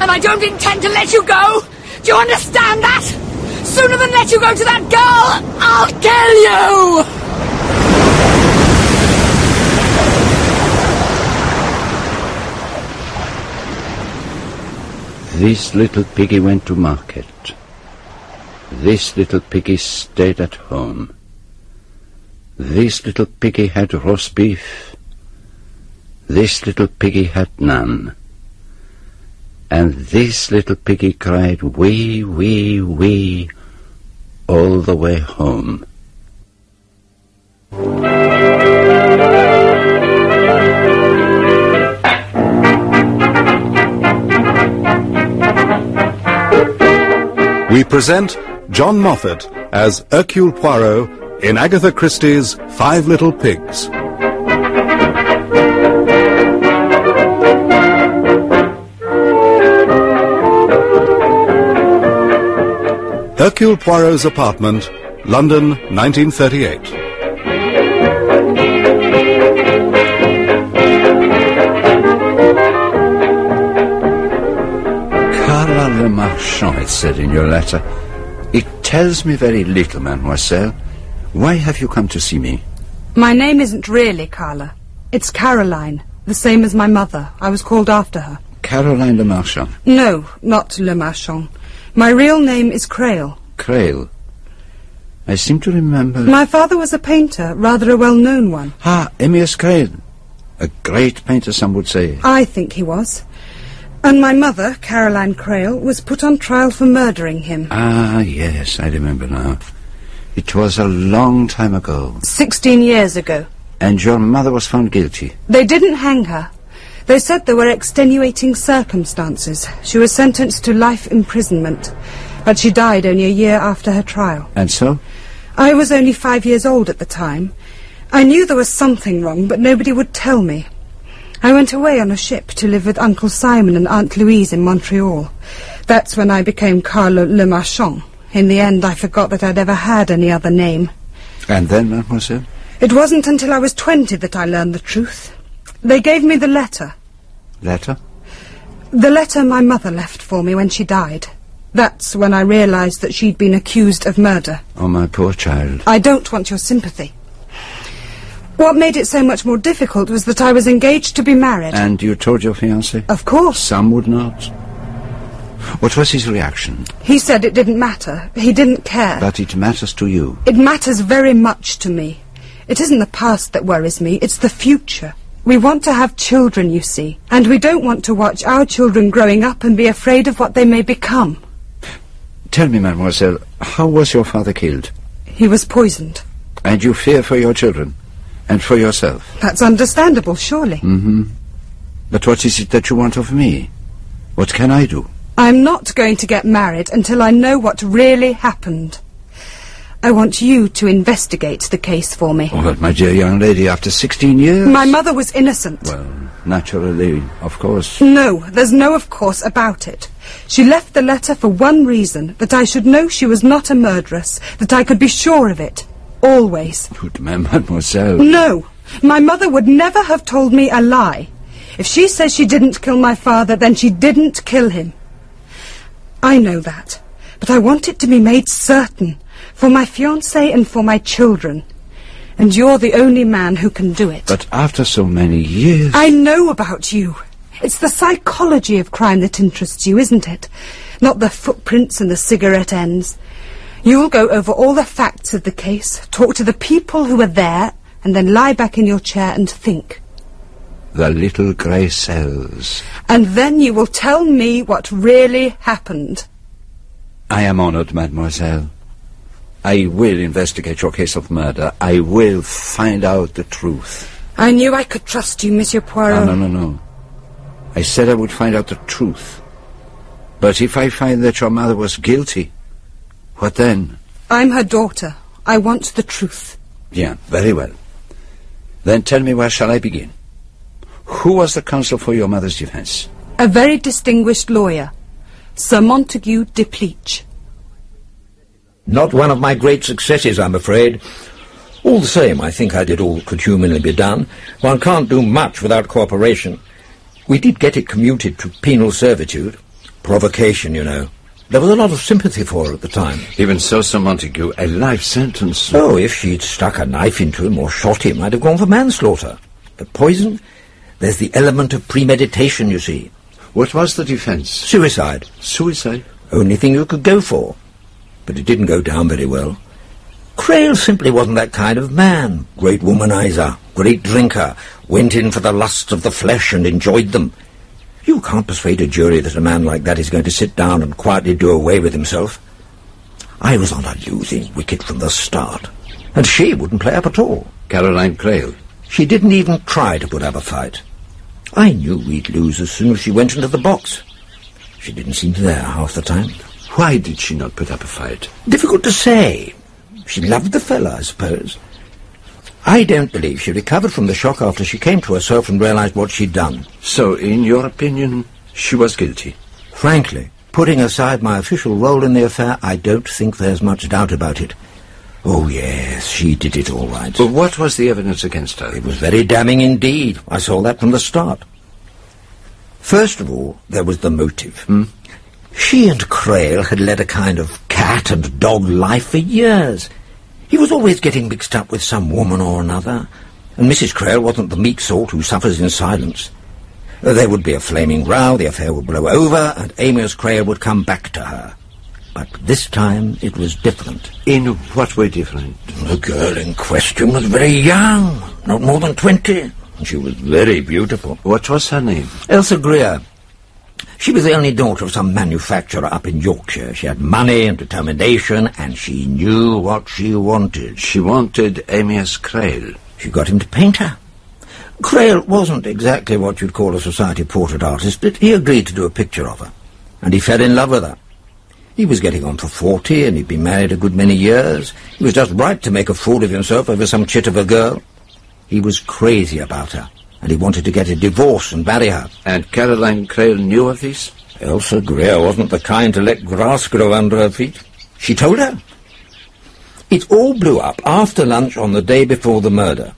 and I don't intend to let you go. Do you understand that? Sooner than let you go to that girl, I'll kill you! This little piggy went to market. This little piggy stayed at home. This little piggy had roast beef. This little piggy had none. And this little piggy cried wee, wee, wee all the way home. We present John Moffatt as Hercule Poirot in Agatha Christie's Five Little Pigs. Hercule Poirot's apartment, London, 1938. Carla Lemarchant, it said in your letter. It tells me very little, mademoiselle. Why have you come to see me? My name isn't really Carla. It's Caroline, the same as my mother. I was called after her. Caroline Lemarchant. No, not Lemarchant. My real name is Crale. Crale. I seem to remember... My father was a painter, rather a well-known one. Ah, Amyas Crale. A great painter, some would say. I think he was. And my mother, Caroline Crale, was put on trial for murdering him. Ah, yes, I remember now. It was a long time ago. Sixteen years ago. And your mother was found guilty. They didn't hang her. They said there were extenuating circumstances. She was sentenced to life imprisonment. But she died only a year after her trial. And so? I was only five years old at the time. I knew there was something wrong, but nobody would tell me. I went away on a ship to live with Uncle Simon and Aunt Louise in Montreal. That's when I became Carla Lemarchant. In the end, I forgot that I'd ever had any other name. And then, mademoiselle? It wasn't until I was twenty that I learned the truth. They gave me the letter. Letter? The letter my mother left for me when she died. That's when I realized that she'd been accused of murder. Oh, my poor child. I don't want your sympathy. What made it so much more difficult was that I was engaged to be married. And you told your fiancé? Of course. Some would not. What was his reaction? He said it didn't matter. He didn't care. But it matters to you. It matters very much to me. It isn't the past that worries me, it's the future. We want to have children, you see, and we don't want to watch our children growing up and be afraid of what they may become. Tell me, mademoiselle, how was your father killed? He was poisoned. And you fear for your children? And for yourself? That's understandable, surely. Mm-hmm. But what is it that you want of me? What can I do? I'm not going to get married until I know what really happened. I want you to investigate the case for me. Oh, but my dear young lady, after 16 years... My mother was innocent. Well, naturally, of course. No, there's no of course about it. She left the letter for one reason, that I should know she was not a murderess, that I could be sure of it. Always. But, mademoiselle... No, my mother would never have told me a lie. If she says she didn't kill my father, then she didn't kill him. I know that, but I want it to be made certain, for my fiancé and for my children. And you're the only man who can do it. But after so many years... I know about you. It's the psychology of crime that interests you, isn't it? Not the footprints and the cigarette ends. You'll go over all the facts of the case, talk to the people who were there, and then lie back in your chair and think. The little grey cells. And then you will tell me what really happened. I am honoured, mademoiselle. I will investigate your case of murder. I will find out the truth. I knew I could trust you, Monsieur Poirot. No, no, no, no. I said I would find out the truth. But if I find that your mother was guilty, what then? I'm her daughter. I want the truth. Bien, very well. Then tell me where shall I begin? Who was the counsel for your mother's defense? A very distinguished lawyer, Sir Montague Depleach. Not one of my great successes, I'm afraid. All the same, I think I did all that could humanly be done. One can't do much without cooperation. We did get it commuted to penal servitude. Provocation, you know. There was a lot of sympathy for her at the time. Even so, Sir Montague, a life sentence. Oh, if she'd stuck a knife into him or shot him, I'd have gone for manslaughter. But poison? There's the element of premeditation, you see. What was the defense? Suicide. Suicide? Only thing you could go for. But it didn't go down very well. Crale simply wasn't that kind of man. Great womanizer, great drinker, went in for the lusts of the flesh and enjoyed them. You can't persuade a jury that a man like that is going to sit down and quietly do away with himself. I was on a losing wicket from the start, and she wouldn't play up at all. Caroline Crale. She didn't even try to put up a fight. I knew we'd lose as soon as she went into the box. She didn't seem there half the time. Why did she not put up a fight? Difficult to say. She loved the fellow, I suppose. I don't believe she recovered from the shock after she came to herself and realized what she'd done. So, in your opinion, she was guilty? Frankly, putting aside my official role in the affair, I don't think there's much doubt about it. Oh, yes, she did it all right. But what was the evidence against her? It was very damning indeed. I saw that from the start. First of all, there was the motive. Hmm? She and Crale had led a kind of cat and dog life for years. He was always getting mixed up with some woman or another, and Mrs. Crale wasn't the meek sort who suffers in silence. There would be a flaming row, the affair would blow over, and Amyas Crale would come back to her. But this time it was different. In what way different? The girl in question was very young, not more than twenty, and she was very beautiful. What was her name? Elsa Greer. She was the only daughter of some manufacturer up in Yorkshire. She had money and determination, and she knew what she wanted. She wanted Amyas Crale. She got him to paint her. Crale wasn't exactly what you'd call a society portrait artist, but he agreed to do a picture of her, and he fell in love with her. He was getting on for forty, and he'd been married a good many years. He was just right to make a fool of himself over some chit of a girl. He was crazy about her, and he wanted to get a divorce and marry her. And Caroline Crale knew of this? Elsa Greer wasn't the kind to let grass grow under her feet. She told her. It all blew up after lunch on the day before the murder.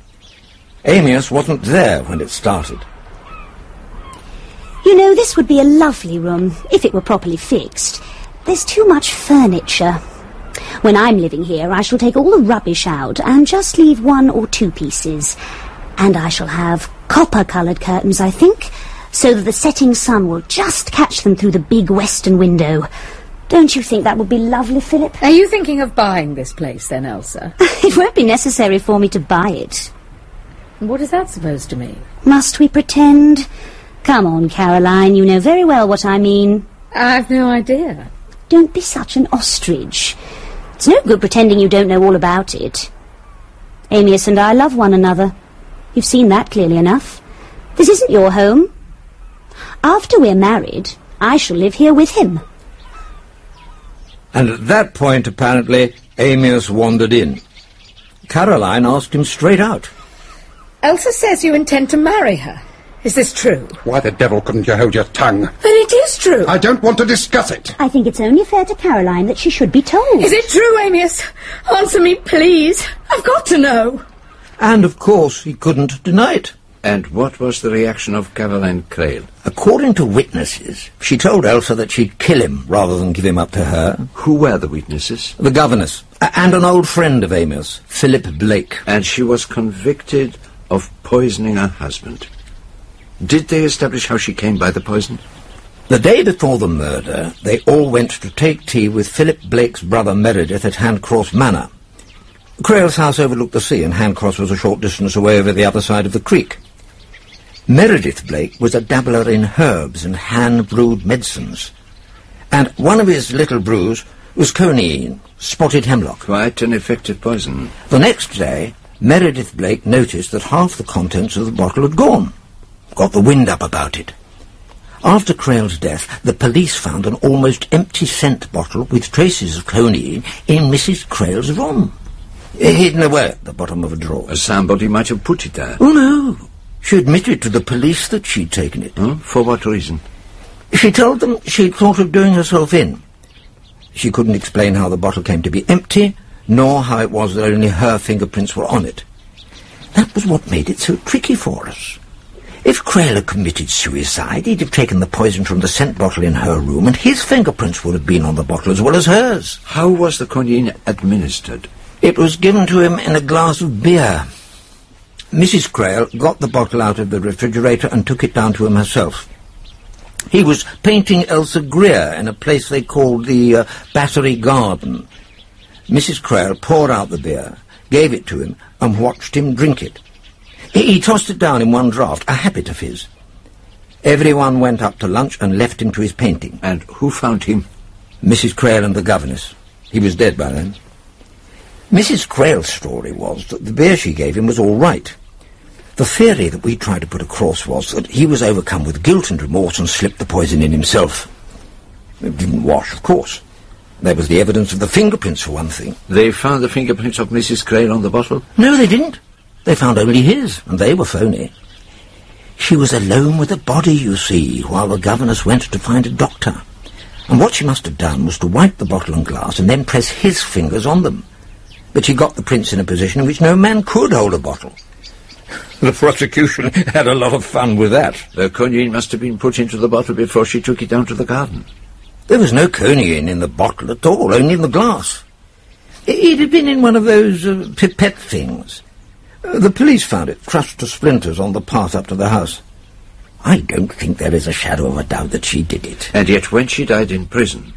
Amyas wasn't there when it started. You know, this would be a lovely room, if it were properly fixed. There's too much furniture. When I'm living here, I shall take all the rubbish out and just leave one or two pieces. And I shall have copper-coloured curtains, I think, so that the setting sun will just catch them through the big western window. Don't you think that would be lovely, Philip? Are you thinking of buying this place then, Elsa? it won't be necessary for me to buy it. What is that supposed to mean? Must we pretend? Come on, Caroline, you know very well what I mean. I've no idea. Don't be such an ostrich. It's no good pretending you don't know all about it. Amyas and I love one another. You've seen that clearly enough. This isn't your home. After we're married, I shall live here with him. And at that point, apparently, Amyas wandered in. Caroline asked him straight out. Elsa says you intend to marry her. Is this true? Why the devil couldn't you hold your tongue? Then it is true. I don't want to discuss it. I think it's only fair to Caroline that she should be told. Is it true, Amyas? Answer me, please. I've got to know. And, of course, he couldn't deny it. And what was the reaction of Caroline Crale? According to witnesses, she told Elsa that she'd kill him rather than give him up to her. Who were the witnesses? The governess, and an old friend of Amyas, Philip Blake. And she was convicted of poisoning her husband. Did they establish how she came by the poison? The day before the murder, they all went to take tea with Philip Blake's brother Meredith at Handcross Manor. Crale's house overlooked the sea, and Handcross was a short distance away over the other side of the creek. Meredith Blake was a dabbler in herbs and hand-brewed medicines. And one of his little brews was coniine, spotted hemlock. Quite an effective poison. The next day, Meredith Blake noticed that half the contents of the bottle had gone. Got the wind up about it. After Crale's death, the police found an almost empty scent bottle with traces of coniine in Mrs. Crale's room. Hidden away at the bottom of a drawer. Somebody might have put it there. Oh, no. She admitted to the police that she'd taken it. For what reason? She told them she'd thought of doing herself in. She couldn't explain how the bottle came to be empty, nor how it was that only her fingerprints were on it. That was what made it so tricky for us. If Crale had committed suicide, he'd have taken the poison from the scent bottle in her room, and his fingerprints would have been on the bottle as well as hers. How was the coniine administered? It was given to him in a glass of beer. Mrs. Crale got the bottle out of the refrigerator and took it down to him herself. He was painting Elsa Greer in a place they called the uh, Battery Garden. Mrs. Crale poured out the beer, gave it to him, and watched him drink it. He, he tossed it down in one draught, a habit of his. Everyone went up to lunch and left him to his painting. And who found him? Mrs. Crale and the governess. He was dead by then. Mrs. Crale's story was that the beer she gave him was all right. The theory that we tried to put across was that he was overcome with guilt and remorse and slipped the poison in himself. It didn't wash, of course. There was the evidence of the fingerprints, for one thing. They found the fingerprints of Mrs. Crale on the bottle? No, they didn't. They found only his, and they were phony. She was alone with the body, you see, while the governess went to find a doctor. And what she must have done was to wipe the bottle and glass and then press his fingers on them. But she got the prints in a position in which no man could hold a bottle. The prosecution had a lot of fun with that. The coniine must have been put into the bottle before she took it down to the garden. There was no coniine in the bottle at all, only in the glass. It had been in one of those uh, pipette things. Uh, the police found it crushed to splinters on the path up to the house. I don't think there is a shadow of a doubt that she did it. And yet when she died in prison,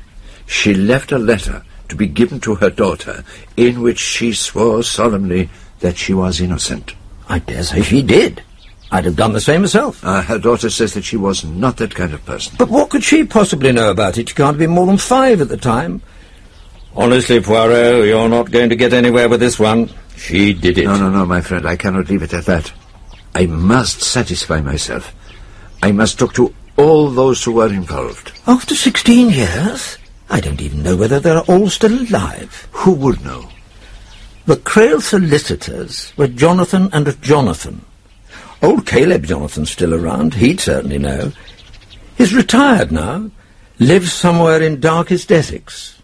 she left a letter to be given to her daughter in which she swore solemnly that she was innocent. I dare say she did. I'd have done the same myself. Uh, her daughter says that she was not that kind of person. But what could she possibly know about it? She can't have been more than five at the time. Honestly, Poirot, you're not going to get anywhere with this one. She did it. No, no, no, my friend, I cannot leave it at that. I must satisfy myself. I must talk to all those who were involved. After 16 years? I don't even know whether they're all still alive. Who would know? The Crale solicitors were Jonathan and Jonathan. Old Caleb Jonathan's still around. He'd certainly know. He's retired now. Lives somewhere in darkest Essex.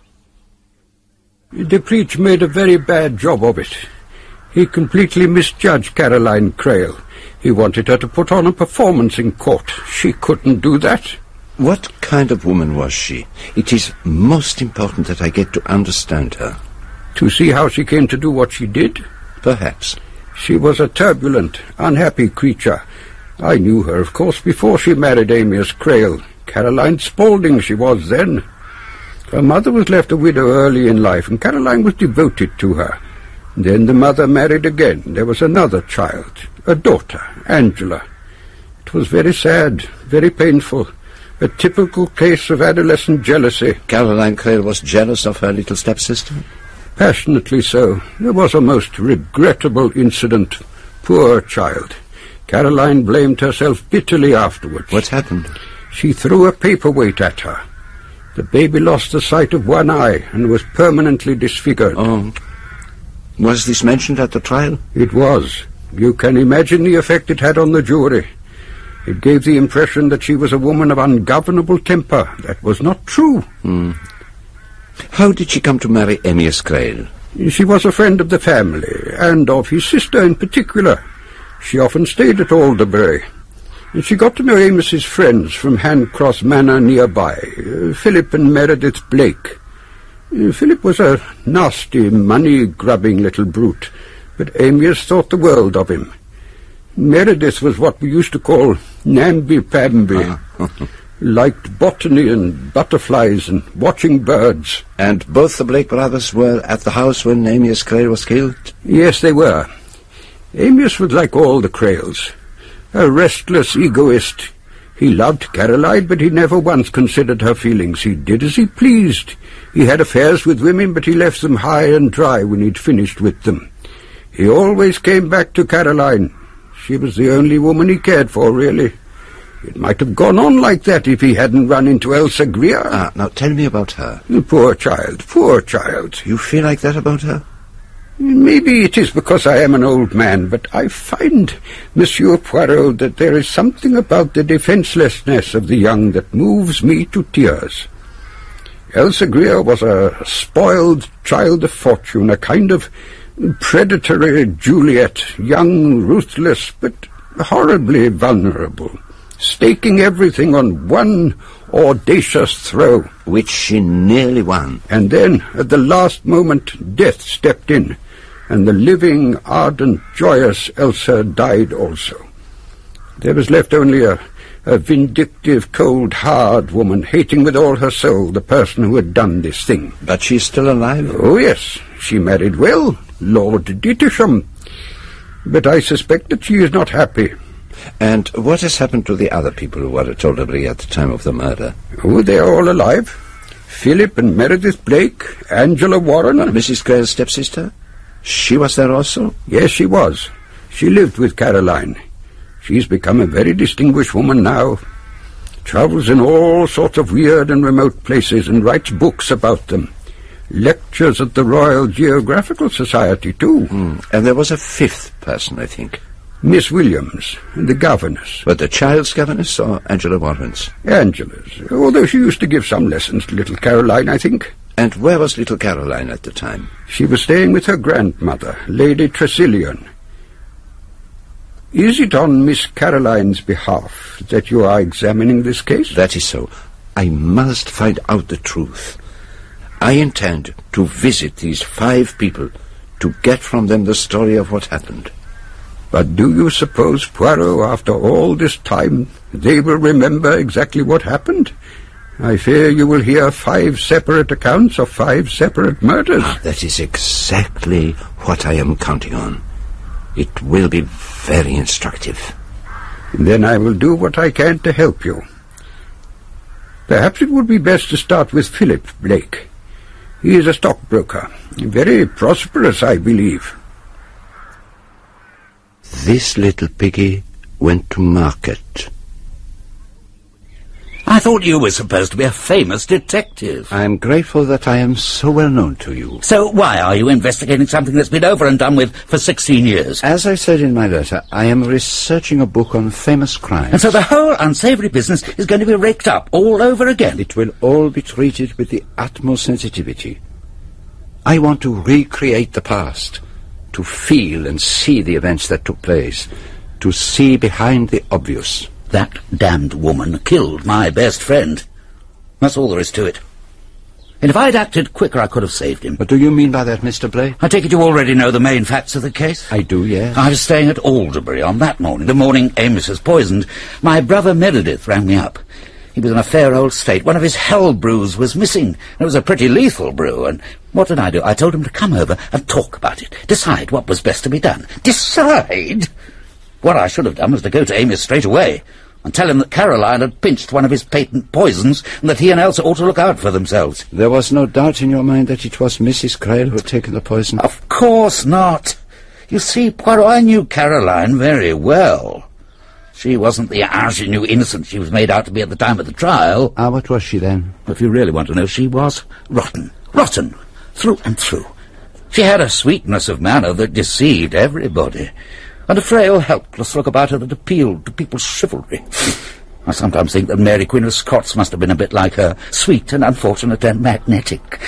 Depleach made a very bad job of it. He completely misjudged Caroline Crale. He wanted her to put on a performance in court. She couldn't do that. What kind of woman was she? It is most important that I get to understand her. To see how she came to do what she did? Perhaps. She was a turbulent, unhappy creature. I knew her, of course, before she married Amyas Crale. Caroline Spalding she was then. Her mother was left a widow early in life, and Caroline was devoted to her. Then the mother married again. There was another child, a daughter, Angela. It was very sad, very painful. A typical case of adolescent jealousy. Caroline Crale was jealous of her little stepsister? Passionately so. There was a most regrettable incident. Poor child. Caroline blamed herself bitterly afterwards. What happened? She threw a paperweight at her. The baby lost the sight of one eye and was permanently disfigured. Oh. Was this mentioned at the trial? It was. You can imagine the effect it had on the jury. It gave the impression that she was a woman of ungovernable temper. That was not true. Hmm. How did she come to marry Amyas Crale? She was a friend of the family, and of his sister in particular. She often stayed at Alderbury. And she got to know Amyas's friends from Handcross Manor nearby, uh, Philip and Meredith Blake. Uh, Philip was a nasty, money-grubbing little brute, but Amyas thought the world of him. Meredith was what we used to call namby-pamby. Uh-huh. Liked botany and butterflies and watching birds. And both the Blake brothers were at the house when Amyas Crale was killed? Yes, they were. Amyas was like all the Crales. A restless egoist. He loved Caroline, but he never once considered her feelings. He did as he pleased. He had affairs with women, but he left them high and dry when he'd finished with them. He always came back to Caroline. She was the only woman he cared for, really. It might have gone on like that if he hadn't run into Elsa Greer. Ah, now tell me about her. The poor child, poor child. You feel like that about her? Maybe it is because I am an old man, but I find, Monsieur Poirot, that there is something about the defenselessness of the young that moves me to tears. Elsa Greer was a spoiled child of fortune, a kind of predatory Juliet, young, ruthless, but horribly vulnerable, staking everything on one audacious throw. Which she nearly won. And then, at the last moment, death stepped in, and the living, ardent, joyous Elsa died also. There was left only a, a vindictive, cold, hard woman, hating with all her soul the person who had done this thing. But she's still alive? Oh, yes. She married well, Lord Dittisham. But I suspect that she is not happy. And what has happened to the other people who were at Alderbury at the time of the murder? Oh, they are all alive. Philip and Meredith Blake, Angela Warren. And Mrs. Crale's stepsister? She was there also? Yes, she was. She lived with Caroline. She's become a very distinguished woman now. Travels in all sorts of weird and remote places and writes books about them. Lectures at the Royal Geographical Society, too. Mm. And there was a fifth person, I think. Miss Williams, the governess. But the child's governess or Angela Warren's? Angela's, although she used to give some lessons to little Caroline, I think. And where was little Caroline at the time? She was staying with her grandmother, Lady Tressilian. Is it on Miss Caroline's behalf that you are examining this case? That is so. I must find out the truth. I intend to visit these five people to get from them the story of what happened. But do you suppose, Poirot, after all this time, they will remember exactly what happened? I fear you will hear five separate accounts of five separate murders. Ah, that is exactly what I am counting on. It will be very instructive. Then I will do what I can to help you. Perhaps it would be best to start with Philip Blake. He is a stockbroker, very prosperous, I believe. This little piggy went to market. I thought you were supposed to be a famous detective. I am grateful that I am so well known to you. So why are you investigating something that's been over and done with for 16 years? As I said in my letter, I am researching a book on famous crimes. And so the whole unsavoury business is going to be raked up all over again? It will all be treated with the utmost sensitivity. I want to recreate the past to feel and see the events that took place, to see behind the obvious. That damned woman killed my best friend. That's all there is to it. And if I'd acted quicker, I could have saved him. What do you mean by that, Mr. Blake? I take it you already know the main facts of the case? I do, yes. I was staying at Alderbury on that morning, the morning Amyas was poisoned. My brother Meredith rang me up. He was in a fair old state. One of his hell brews was missing. It was a pretty lethal brew, and what did I do? I told him to come over and talk about it. Decide what was best to be done. Decide? What I should have done was to go to Amyas straight away and tell him that Caroline had pinched one of his patent poisons and that he and Elsa ought to look out for themselves. There was no doubt in your mind that it was Mrs. Crale who had taken the poison? Of course not. You see, Poirot, I knew Caroline very well. She wasn't the ingenue innocent she was made out to be at the time of the trial. Ah, what was she then? If you really want to know, she was rotten. Rotten. Through and through. She had a sweetness of manner that deceived everybody, and a frail, helpless look about her that appealed to people's chivalry. I sometimes think that Mary Queen of Scots must have been a bit like her, sweet and unfortunate and magnetic,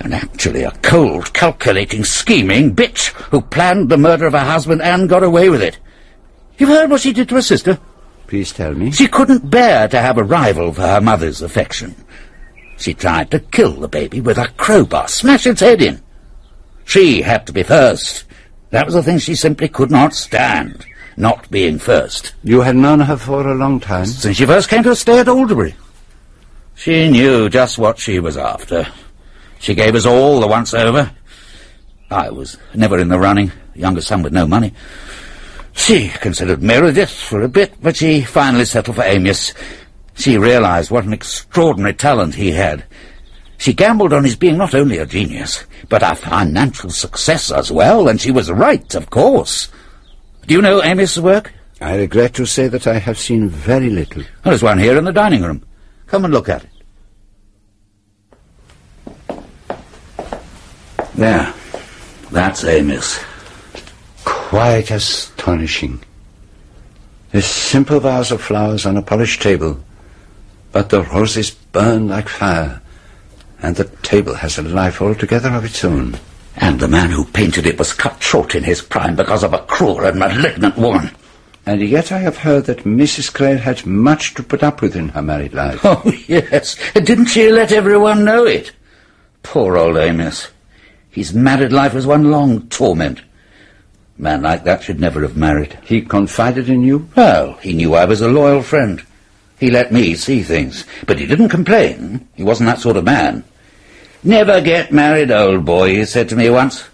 and actually a cold, calculating, scheming bitch who planned the murder of her husband and got away with it. You've heard what she did to her sister? Please tell me. She couldn't bear to have a rival for her mother's affection. She tried to kill the baby with a crowbar, smash its head in. She had to be first. That was the thing she simply could not stand, not being first. You had known her for a long time? Since she first came to stay at Alderbury. She knew just what she was after. She gave us all the once over. I was never in the running, younger son with no money. She considered Meredith for a bit, but she finally settled for Amyas. She realized what an extraordinary talent he had. She gambled on his being not only a genius, but a financial success as well, and she was right, of course. Do you know Amyas's work? I regret to say that I have seen very little. There's one here in the dining room. Come and look at it. There. That's Amyas. Quite astonishing. A simple vase of flowers on a polished table, but the roses burn like fire, and the table has a life altogether of its own. And the man who painted it was cut short in his prime because of a cruel and malignant woman. And yet I have heard that Mrs. Crale had much to put up with in her married life. Oh, yes. Didn't she let everyone know it? Poor old Amyas. His married life was one long torment. A man like that should never have married. He confided in you? Well, he knew I was a loyal friend. He let me see things, but he didn't complain. He wasn't that sort of man. Never get married, old boy, he said to me once.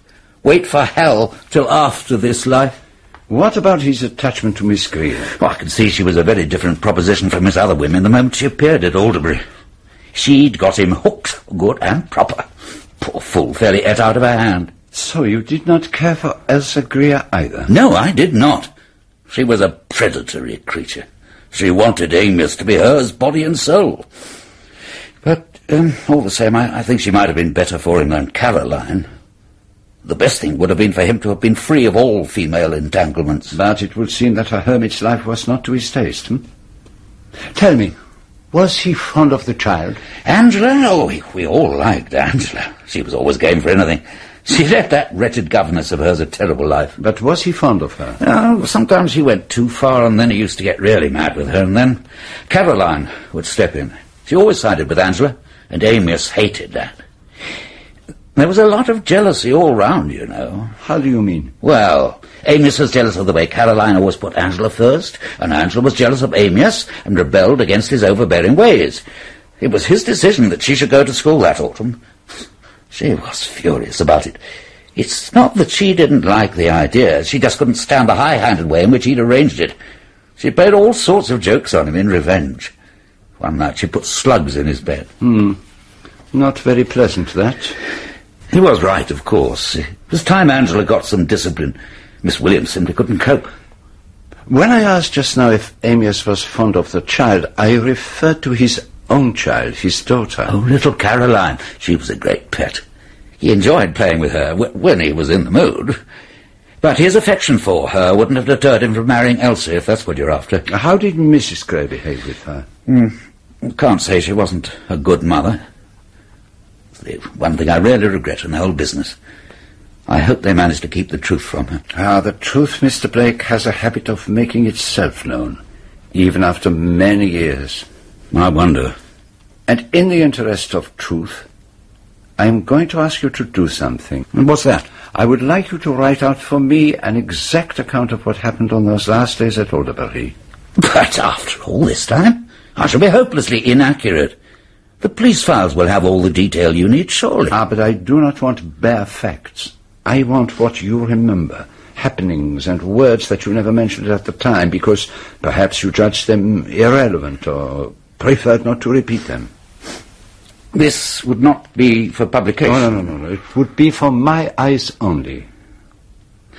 Wait for hell till after this life. What about his attachment to Miss Greer? Well, I could see she was a very different proposition from his other women the moment she appeared at Alderbury. She'd got him hooked, good and proper. Poor fool fairly ate out of her hand. So you did not care for Elsa Greer either? No, I did not. She was a predatory creature. She wanted Amyas to be hers, body and soul. Um, all the same, I, I think she might have been better for him than Caroline. The best thing would have been for him to have been free of all female entanglements. But it would seem that a hermit's life was not to his taste, hmm? Tell me, was he fond of the child? Angela? Oh, we, we all liked Angela. She was always game for anything. She left that wretched governess of hers a terrible life. But was he fond of her? Oh, sometimes he went too far, and then he used to get really mad with her, and then Caroline would step in. She always sided with Angela, and Amyas hated that. There was a lot of jealousy all round, you know. How do you mean? Well, Amyas was jealous of the way Caroline always put Angela first, and Angela was jealous of Amyas and rebelled against his overbearing ways. It was his decision that she should go to school that autumn. She was furious about it. It's not that she didn't like the idea, she just couldn't stand the high-handed way in which he'd arranged it. She played all sorts of jokes on him in revenge. One night she put slugs in his bed. Hmm. Not very pleasant, that. He was right, of course. It was time Angela got some discipline. Miss Williams simply couldn't cope. When I asked just now if Amyas was fond of the child, I referred to his own child, his daughter. Oh, little Caroline. She was a great pet. He enjoyed playing with her when he was in the mood. But his affection for her wouldn't have deterred him from marrying Elsie, if that's what you're after. How did Mrs. Gray behave with her? Mm. Can't say she wasn't a good mother. The one thing I really regret in the whole business. I hope they managed to keep the truth from her. Ah, the truth, Mr. Blake, has a habit of making itself known, even after many years. I wonder. And in the interest of truth, I am going to ask you to do something. And what's that? I would like you to write out for me an exact account of what happened on those last days at Alderbury. But after all this time, I shall be hopelessly inaccurate. The police files will have all the detail you need, surely. Ah, but I do not want bare facts. I want what you remember, happenings and words that you never mentioned at the time, because perhaps you judged them irrelevant or preferred not to repeat them. This would not be for publication. No, no, no, no. It would be for my eyes only.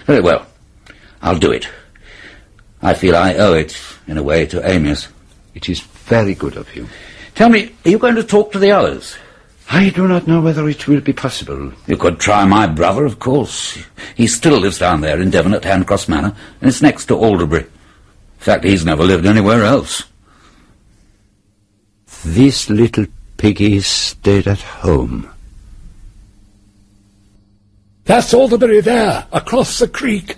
Very well. I'll do it. I feel I owe it, in a way, to Amyas. It is very good of you. Tell me, are you going to talk to the others? I do not know whether it will be possible. You could try my brother, of course. He still lives down there in Devon at Handcross Manor, and it's next to Alderbury. In fact, he's never lived anywhere else. This little piggy stayed at home. That's Alderbury there, across the creek.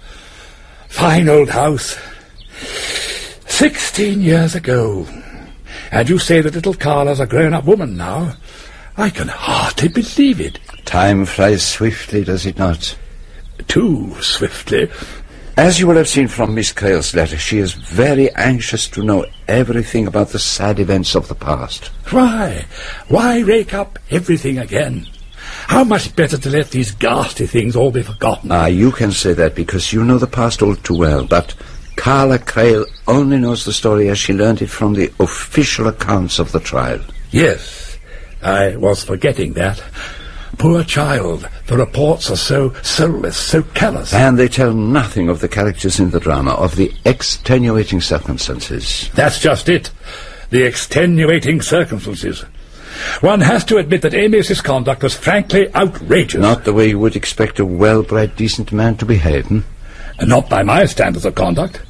Fine old house. Sixteen years ago. And you say that little Carla's a grown-up woman now. I can hardly believe it. Time flies swiftly, does it not? Too swiftly. As you will have seen from Miss Crale's letter, she is very anxious to know everything about the sad events of the past. Why? Why rake up everything again? How much better to let these ghastly things all be forgotten. Ah, you can say that because you know the past all too well, but Carla Crale only knows the story as she learned it from the official accounts of the trial. Yes, I was forgetting that. Poor child, the reports are so soulless, so callous. And they tell nothing of the characters in the drama, of the extenuating circumstances. That's just it. The extenuating circumstances. One has to admit that Amyas's conduct was frankly outrageous. Not the way you would expect a well-bred, decent man to behave, hmm? Not by my standards of conduct.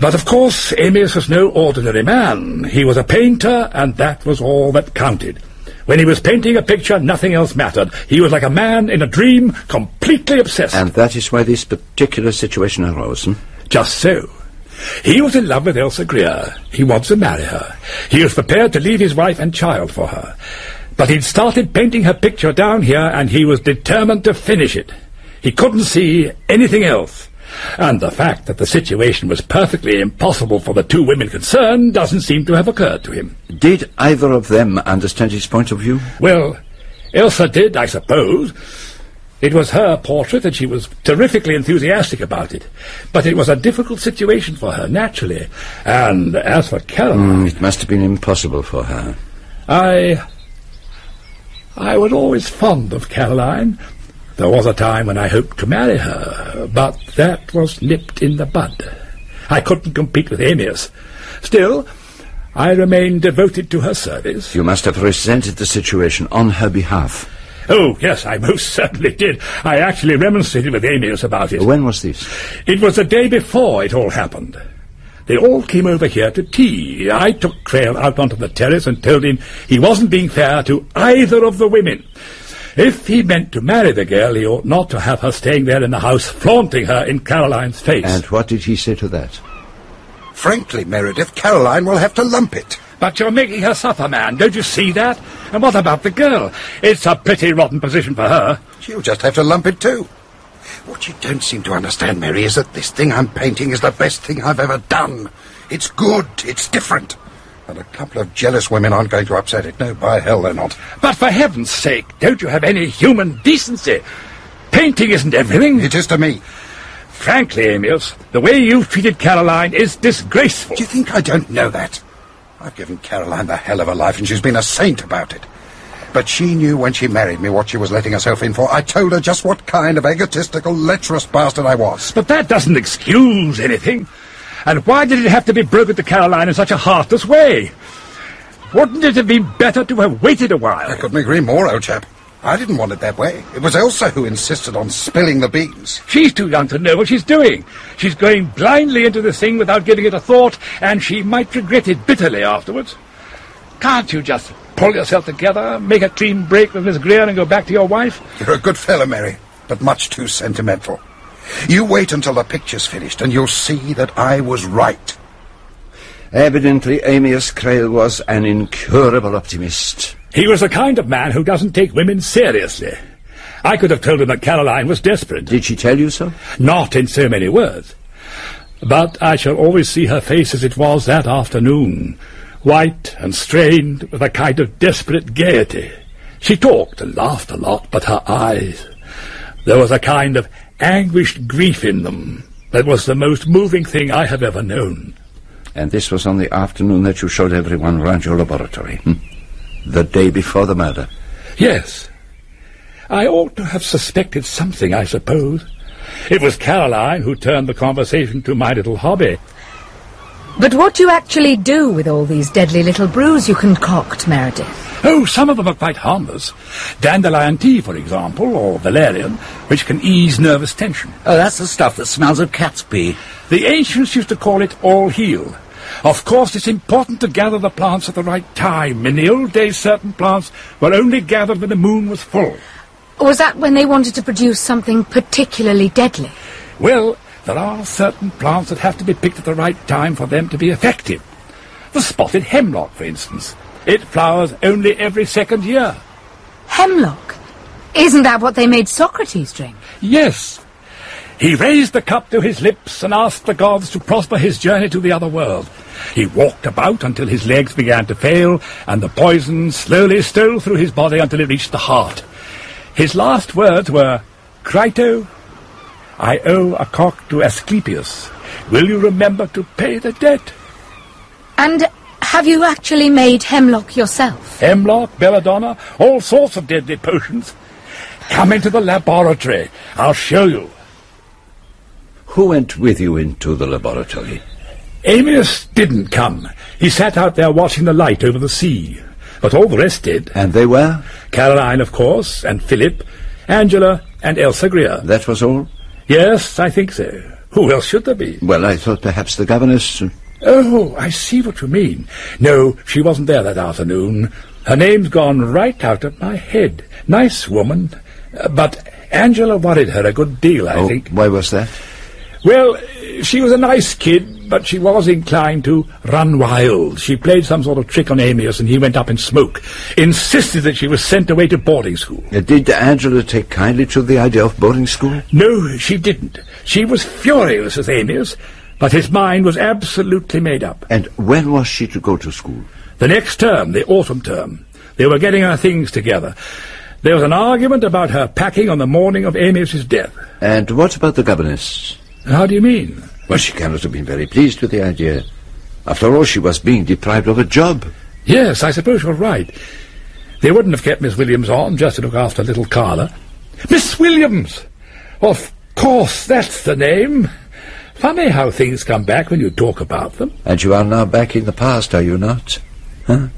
But of course, Amyas was no ordinary man. He was a painter, and that was all that counted. When he was painting a picture, nothing else mattered. He was like a man in a dream, completely obsessed. And that is why this particular situation arose, hmm? Just so. He was in love with Elsa Greer. He wants to marry her. He was prepared to leave his wife and child for her. But he'd started painting her picture down here, and he was determined to finish it. He couldn't see anything else. And the fact that the situation was perfectly impossible for the two women concerned doesn't seem to have occurred to him. Did either of them understand his point of view? Well, Elsa did, I suppose. It was her portrait, and she was terrifically enthusiastic about it. But it was a difficult situation for her, naturally. And as for Caroline... Mm, it must have been impossible for her. I... I was always fond of Caroline. There was a time when I hoped to marry her, but that was nipped in the bud. I couldn't compete with Amyas. Still, I remained devoted to her service. You must have resented the situation on her behalf. Oh, yes, I most certainly did. I actually remonstrated with Amyas about it. When was this? It was the day before it all happened. They all came over here to tea. I took Crale out onto the terrace and told him he wasn't being fair to either of the women. If he meant to marry the girl, he ought not to have her staying there in the house, flaunting her in Caroline's face. And what did he say to that? Frankly, Meredith, Caroline will have to lump it. But you're making her suffer, man. Don't you see that? And what about the girl? It's a pretty rotten position for her. She'll just have to lump it too. What you don't seem to understand, Mary, is that this thing I'm painting is the best thing I've ever done. It's good. It's different. And a couple of jealous women aren't going to upset it. No, by hell they're not. But for heaven's sake, don't you have any human decency? Painting isn't everything. It is to me. Frankly, Amyas, the way you've treated Caroline is disgraceful. Do you think I don't know that? I've given Caroline the hell of a life, and she's been a saint about it. But she knew when she married me what she was letting herself in for. I told her just what kind of egotistical, lecherous bastard I was. But that doesn't excuse anything. And why did it have to be broken to Caroline in such a heartless way? Wouldn't it have been better to have waited a while? I couldn't agree more, old chap. I didn't want it that way. It was Elsa who insisted on spilling the beans. She's too young to know what she's doing. She's going blindly into this thing without giving it a thought, and she might regret it bitterly afterwards. Can't you just pull yourself together, make a clean break with Miss Greer, and go back to your wife? You're a good fellow, Mary, but much too sentimental. You wait until the picture's finished, and you'll see that I was right. Evidently, Amyas Crale was an incurable optimist. He was the kind of man who doesn't take women seriously. I could have told him that Caroline was desperate. Did she tell you so? Not in so many words. But I shall always see her face as it was that afternoon, white and strained with a kind of desperate gaiety. She talked and laughed a lot, but her eyes... There was a kind of anguished grief in them that was the most moving thing I have ever known. And this was on the afternoon that you showed everyone round your laboratory, hmm? The day before the murder? Yes. I ought to have suspected something, I suppose. It was Caroline who turned the conversation to my little hobby. But what do you actually do with all these deadly little brews you concoct, Meredith? Oh, some of them are quite harmless. Dandelion tea, for example, or valerian, which can ease nervous tension. Oh, that's the stuff that smells of cat's pee. The ancients used to call it all heal. Of course, it's important to gather the plants at the right time. In the old days, certain plants were only gathered when the moon was full. Was that when they wanted to produce something particularly deadly? Well, there are certain plants that have to be picked at the right time for them to be effective. The spotted hemlock, for instance. It flowers only every second year. Hemlock? Isn't that what they made Socrates drink? Yes. He raised the cup to his lips and asked the gods to prosper his journey to the other world. He walked about until his legs began to fail, and the poison slowly stole through his body until it reached the heart. His last words were, Crito, I owe a cock to Asclepius. Will you remember to pay the debt? And have you actually made hemlock yourself? Hemlock, belladonna, all sorts of deadly potions. Come into the laboratory. I'll show you. Who went with you into the laboratory? Amyas didn't come. He sat out there watching the light over the sea. But all the rest did. And they were? Caroline, of course, and Philip, Angela, and Elsa Greer. That was all? Yes, I think so. Who else should there be? Well, I thought perhaps the governess... Oh, I see what you mean. No, she wasn't there that afternoon. Her name's gone right out of my head. Nice woman. Uh, but Angela worried her a good deal, I oh, think. why was that? Well, She was a nice kid, but she was inclined to run wild. She played some sort of trick on Amyas, and he went up in smoke. Insisted that she was sent away to boarding school. Uh, did Angela take kindly to the idea of boarding school? No, she didn't. She was furious with Amyas, but his mind was absolutely made up. And when was she to go to school? The next term, the autumn term. They were getting her things together. There was an argument about her packing on the morning of Amyas's death. And what about the governess? How do you mean? Well, she cannot have been very pleased with the idea. After all, she was being deprived of a job. Yes, I suppose you're right. They wouldn't have kept Miss Williams on just to look after little Carla. Miss Williams! Of course, that's the name. Funny how things come back when you talk about them. And you are now back in the past, are you not? Huh?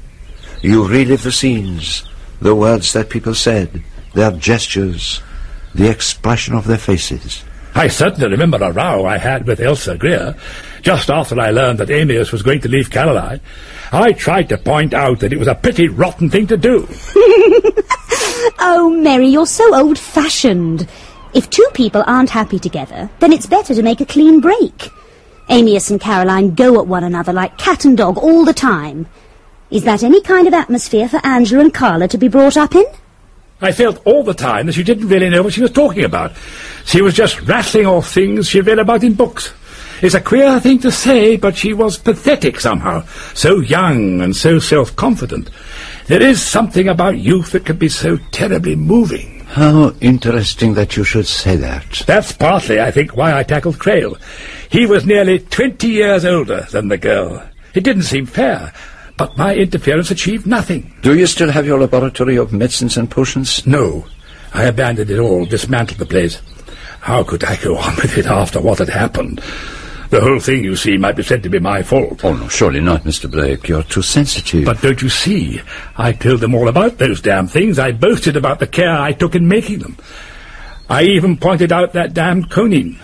You relive the scenes, the words that people said, their gestures, the expression of their faces. I certainly remember a row I had with Elsa Greer just after I learned that Amyas was going to leave Caroline. I tried to point out that it was a pretty rotten thing to do. oh, Mary, you're so old-fashioned. If two people aren't happy together, then it's better to make a clean break. Amyas and Caroline go at one another like cat and dog all the time. Is that any kind of atmosphere for Angela and Carla to be brought up in? I felt all the time that she didn't really know what she was talking about. She was just rattling off things she read about in books. It's a queer thing to say, but she was pathetic somehow. So young and so self-confident. There is something about youth that can be so terribly moving. How interesting that you should say that. That's partly, I think, why I tackled Crale. He was nearly twenty years older than the girl. It didn't seem fair. But my interference achieved nothing. Do you still have your laboratory of medicines and potions? No. I abandoned it all, dismantled the place. How could I go on with it after what had happened? The whole thing, you see, might be said to be my fault. Oh, no, surely not, Mr. Blake. You're too sensitive. But don't you see? I told them all about those damn things. I boasted about the care I took in making them. I even pointed out that damned coniine.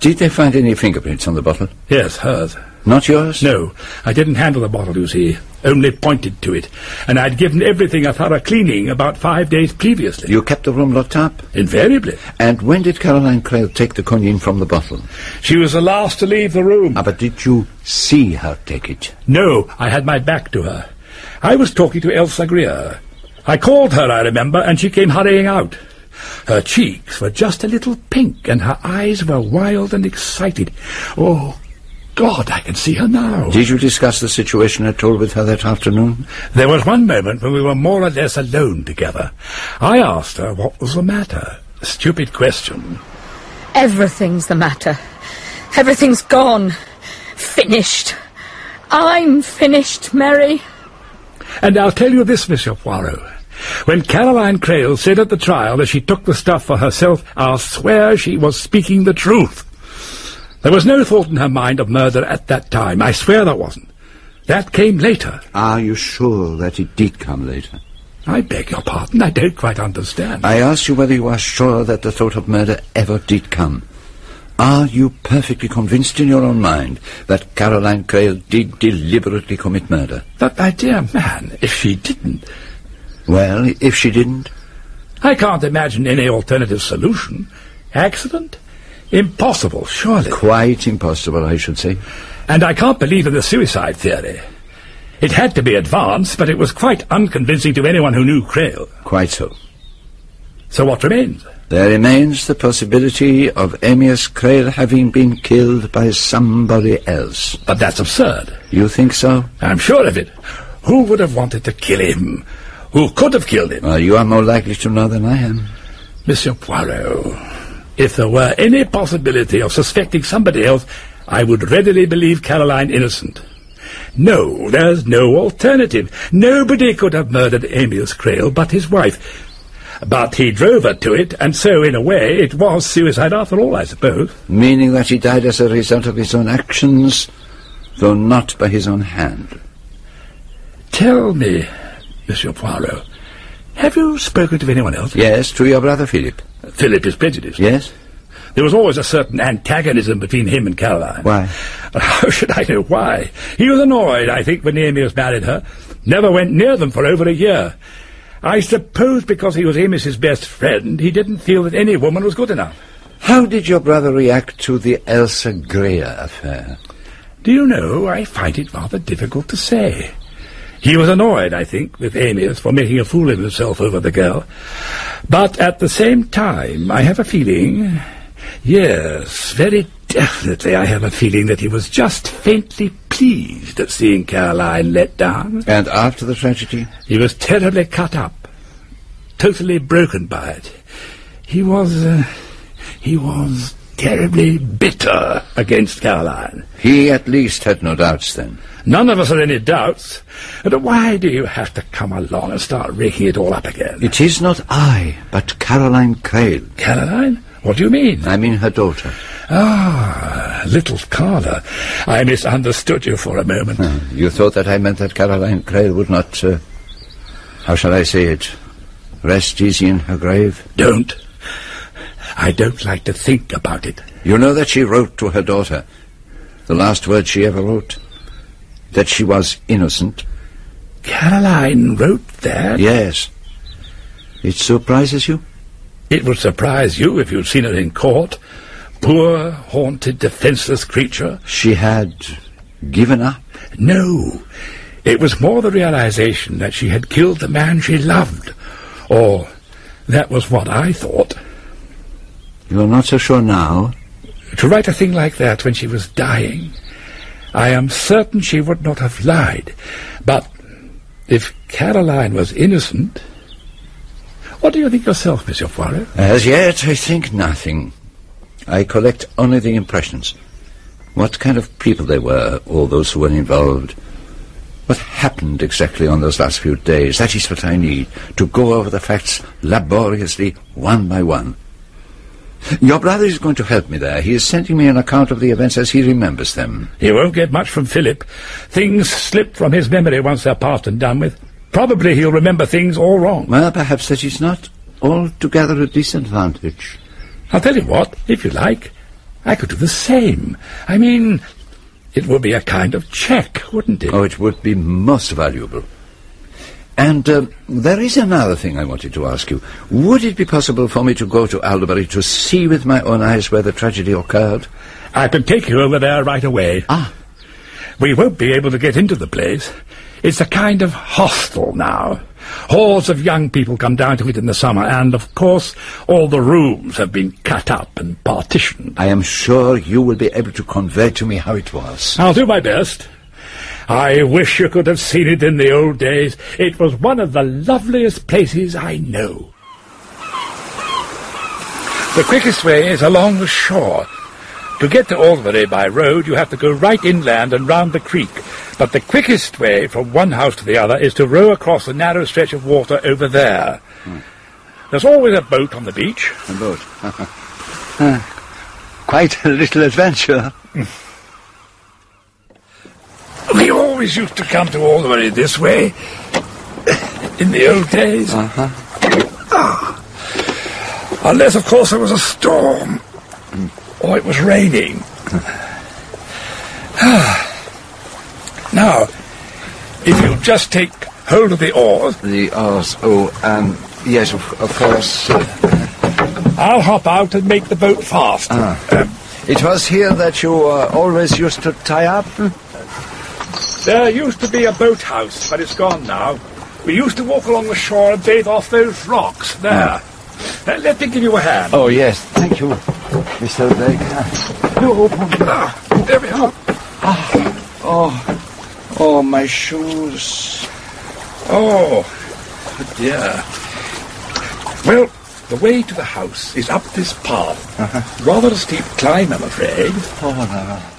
Did they find any fingerprints on the bottle? Yes, hers. Not yours? No, I didn't handle the bottle, you see. Only pointed to it. And I'd given everything a thorough cleaning about five days previously. You kept the room locked up? Invariably. And when did Caroline Crale take the coniine from the bottle? She was the last to leave the room. Ah, but did you see her take it? No, I had my back to her. I was talking to Elsa Greer. I called her, I remember, and she came hurrying out. Her cheeks were just a little pink, and her eyes were wild and excited. Oh, God, I can see her now. Did you discuss the situation at all with her that afternoon? There was one moment when we were more or less alone together. I asked her what was the matter. A stupid question. Everything's the matter. Everything's gone. Finished. I'm finished, Mary. And I'll tell you this, Monsieur Poirot. When Caroline Crale said at the trial that she took the stuff for herself, I'll swear she was speaking the truth. There was no thought in her mind of murder at that time. I swear there wasn't. That came later. Are you sure that it did come later? I beg your pardon. I don't quite understand. I ask you whether you are sure that the thought of murder ever did come. Are you perfectly convinced in your own mind that Caroline Crale did deliberately commit murder? But, my dear man, if she didn't... Well, if she didn't? I can't imagine any alternative solution. Accident? Impossible, surely. Quite impossible, I should say. And I can't believe in the suicide theory. It had to be advanced, but it was quite unconvincing to anyone who knew Crale. Quite so. So what remains? There remains the possibility of Amyas Crale having been killed by somebody else. But that's absurd. You think so? I'm sure of it. Who would have wanted to kill him? Who could have killed him? Well, you are more likely to know than I am. Monsieur Poirot, if there were any possibility of suspecting somebody else, I would readily believe Caroline innocent. No, there's no alternative. Nobody could have murdered Amyas Crale but his wife. But he drove her to it, and so, in a way, it was suicide after all, I suppose. Meaning that he died as a result of his own actions, though not by his own hand. Tell me, Monsieur Poirot, have you spoken to anyone else? Yes, to your brother Philip. Philip is prejudiced. Yes? There was always a certain antagonism between him and Caroline. Why? How should I know why? He was annoyed, I think, when Amyas married her. Never went near them for over a year. I suppose because he was Amyas's best friend, he didn't feel that any woman was good enough. How did your brother react to the Elsa Greer affair? Do you know, I find it rather difficult to say. He was annoyed, I think, with Amyas for making a fool of himself over the girl. But at the same time, I have a feeling, yes, very definitely I have a feeling that he was just faintly pleased at seeing Caroline let down. And after the tragedy? He was terribly cut up, totally broken by it. He was, uh, he was terribly bitter against Caroline. He at least had no doubts then. None of us had any doubts. And why do you have to come along and start raking it all up again? It is not I, but Caroline Crale. Caroline? What do you mean? I mean her daughter. Ah, little Carla. I misunderstood you for a moment. Uh, you thought that I meant that Caroline Crale would not, uh, how shall I say it, rest easy in her grave? Don't. I don't like to think about it. You know that she wrote to her daughter, the last word she ever wrote, that she was innocent. Caroline wrote that? Yes. It surprises you? It would surprise you if you'd seen her in court. Poor, haunted, defenseless creature. She had given up? No. It was more the realization that she had killed the man she loved. Or that was what I thought. You're not so sure now? To write a thing like that when she was dying, I am certain she would not have lied. But if Caroline was innocent... What do you think yourself, Monsieur Poirot? As yet, I think nothing. I collect only the impressions. What kind of people they were, all those who were involved. What happened exactly on those last few days? That is what I need, to go over the facts laboriously, one by one. Your brother is going to help me there. He is sending me an account of the events as he remembers them. He won't get much from Philip. Things slip from his memory once they're past and done with. Probably he'll remember things all wrong. Well, perhaps that is not altogether a disadvantage. I'll tell you what, if you like, I could do the same. I mean, it would be a kind of check, wouldn't it? Oh, it would be most valuable. And uh, there is another thing I wanted to ask you. Would it be possible for me to go to Alderbury to see with my own eyes where the tragedy occurred? I can take you over there right away. Ah. We won't be able to get into the place. It's a kind of hostel now. Hordes of young people come down to it in the summer, and, of course, all the rooms have been cut up and partitioned. I am sure you will be able to convey to me how it was. I'll do my best. I wish you could have seen it in the old days. It was one of the loveliest places I know. The quickest way is along the shore. To get to Alderbury by road, you have to go right inland and round the creek. But the quickest way from one house to the other is to row across the narrow stretch of water over there. Hmm. There's always a boat on the beach. A boat. uh, quite a little adventure. We always used to come to Alderbury this way. In the old days. Uh-huh. Ah. Unless, of course, there was a storm. Or it was raining. now, if you just take hold of the oars... The oars, oh, um, yes, of, of course. I'll hop out and make the boat fast. Ah. it was here that you uh, always used to tie up? There used to be a boathouse, but it's gone now. We used to walk along the shore and bathe off those rocks. There. Uh, let me give you a hand. Oh, yes, thank you, Mr. Blake. You open. Ah, there we are. Ah, oh, oh, my shoes. Oh, dear. Well, the way to the house is up this path. Uh-huh. Rather a steep climb, I'm afraid. Oh, no.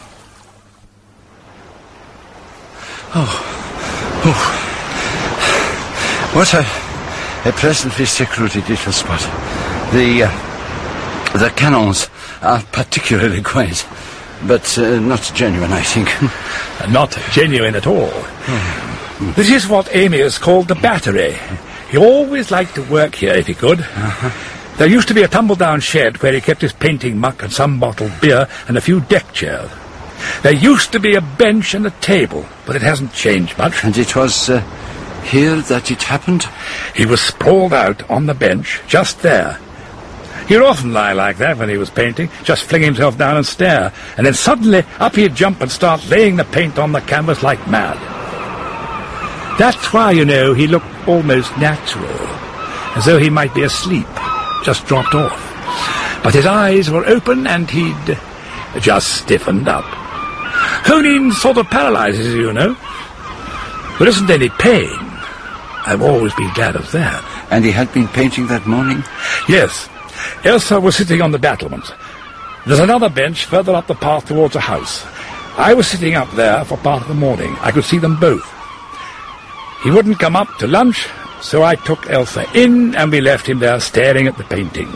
Oh, oh. What a, a pleasantly secluded little spot. The, uh, the cannons are particularly quaint, but uh, not genuine, I think. Not genuine at all. This is what Amyas called the battery. He always liked to work here if he could. There used to be a tumble-down shed where he kept his painting muck and some bottled beer and a few deck chairs. There used to be a bench and a table, but it hasn't changed much. And it was uh, here that it happened? He was sprawled out on the bench, just there. He'd often lie like that when he was painting, just fling himself down and stare, and then suddenly up he'd jump and start laying the paint on the canvas like mad. That's why, you know, he looked almost natural, as though he might be asleep, just dropped off. But his eyes were open and he'd just stiffened up. Coniine sort of paralyzes you, you know. There isn't any pain. I've always been glad of that. And he had been painting that morning? Yes. Elsa was sitting on the battlement. There's another bench further up the path towards the house. I was sitting up there for part of the morning. I could see them both. He wouldn't come up to lunch, so I took Elsa in and we left him there staring at the painting.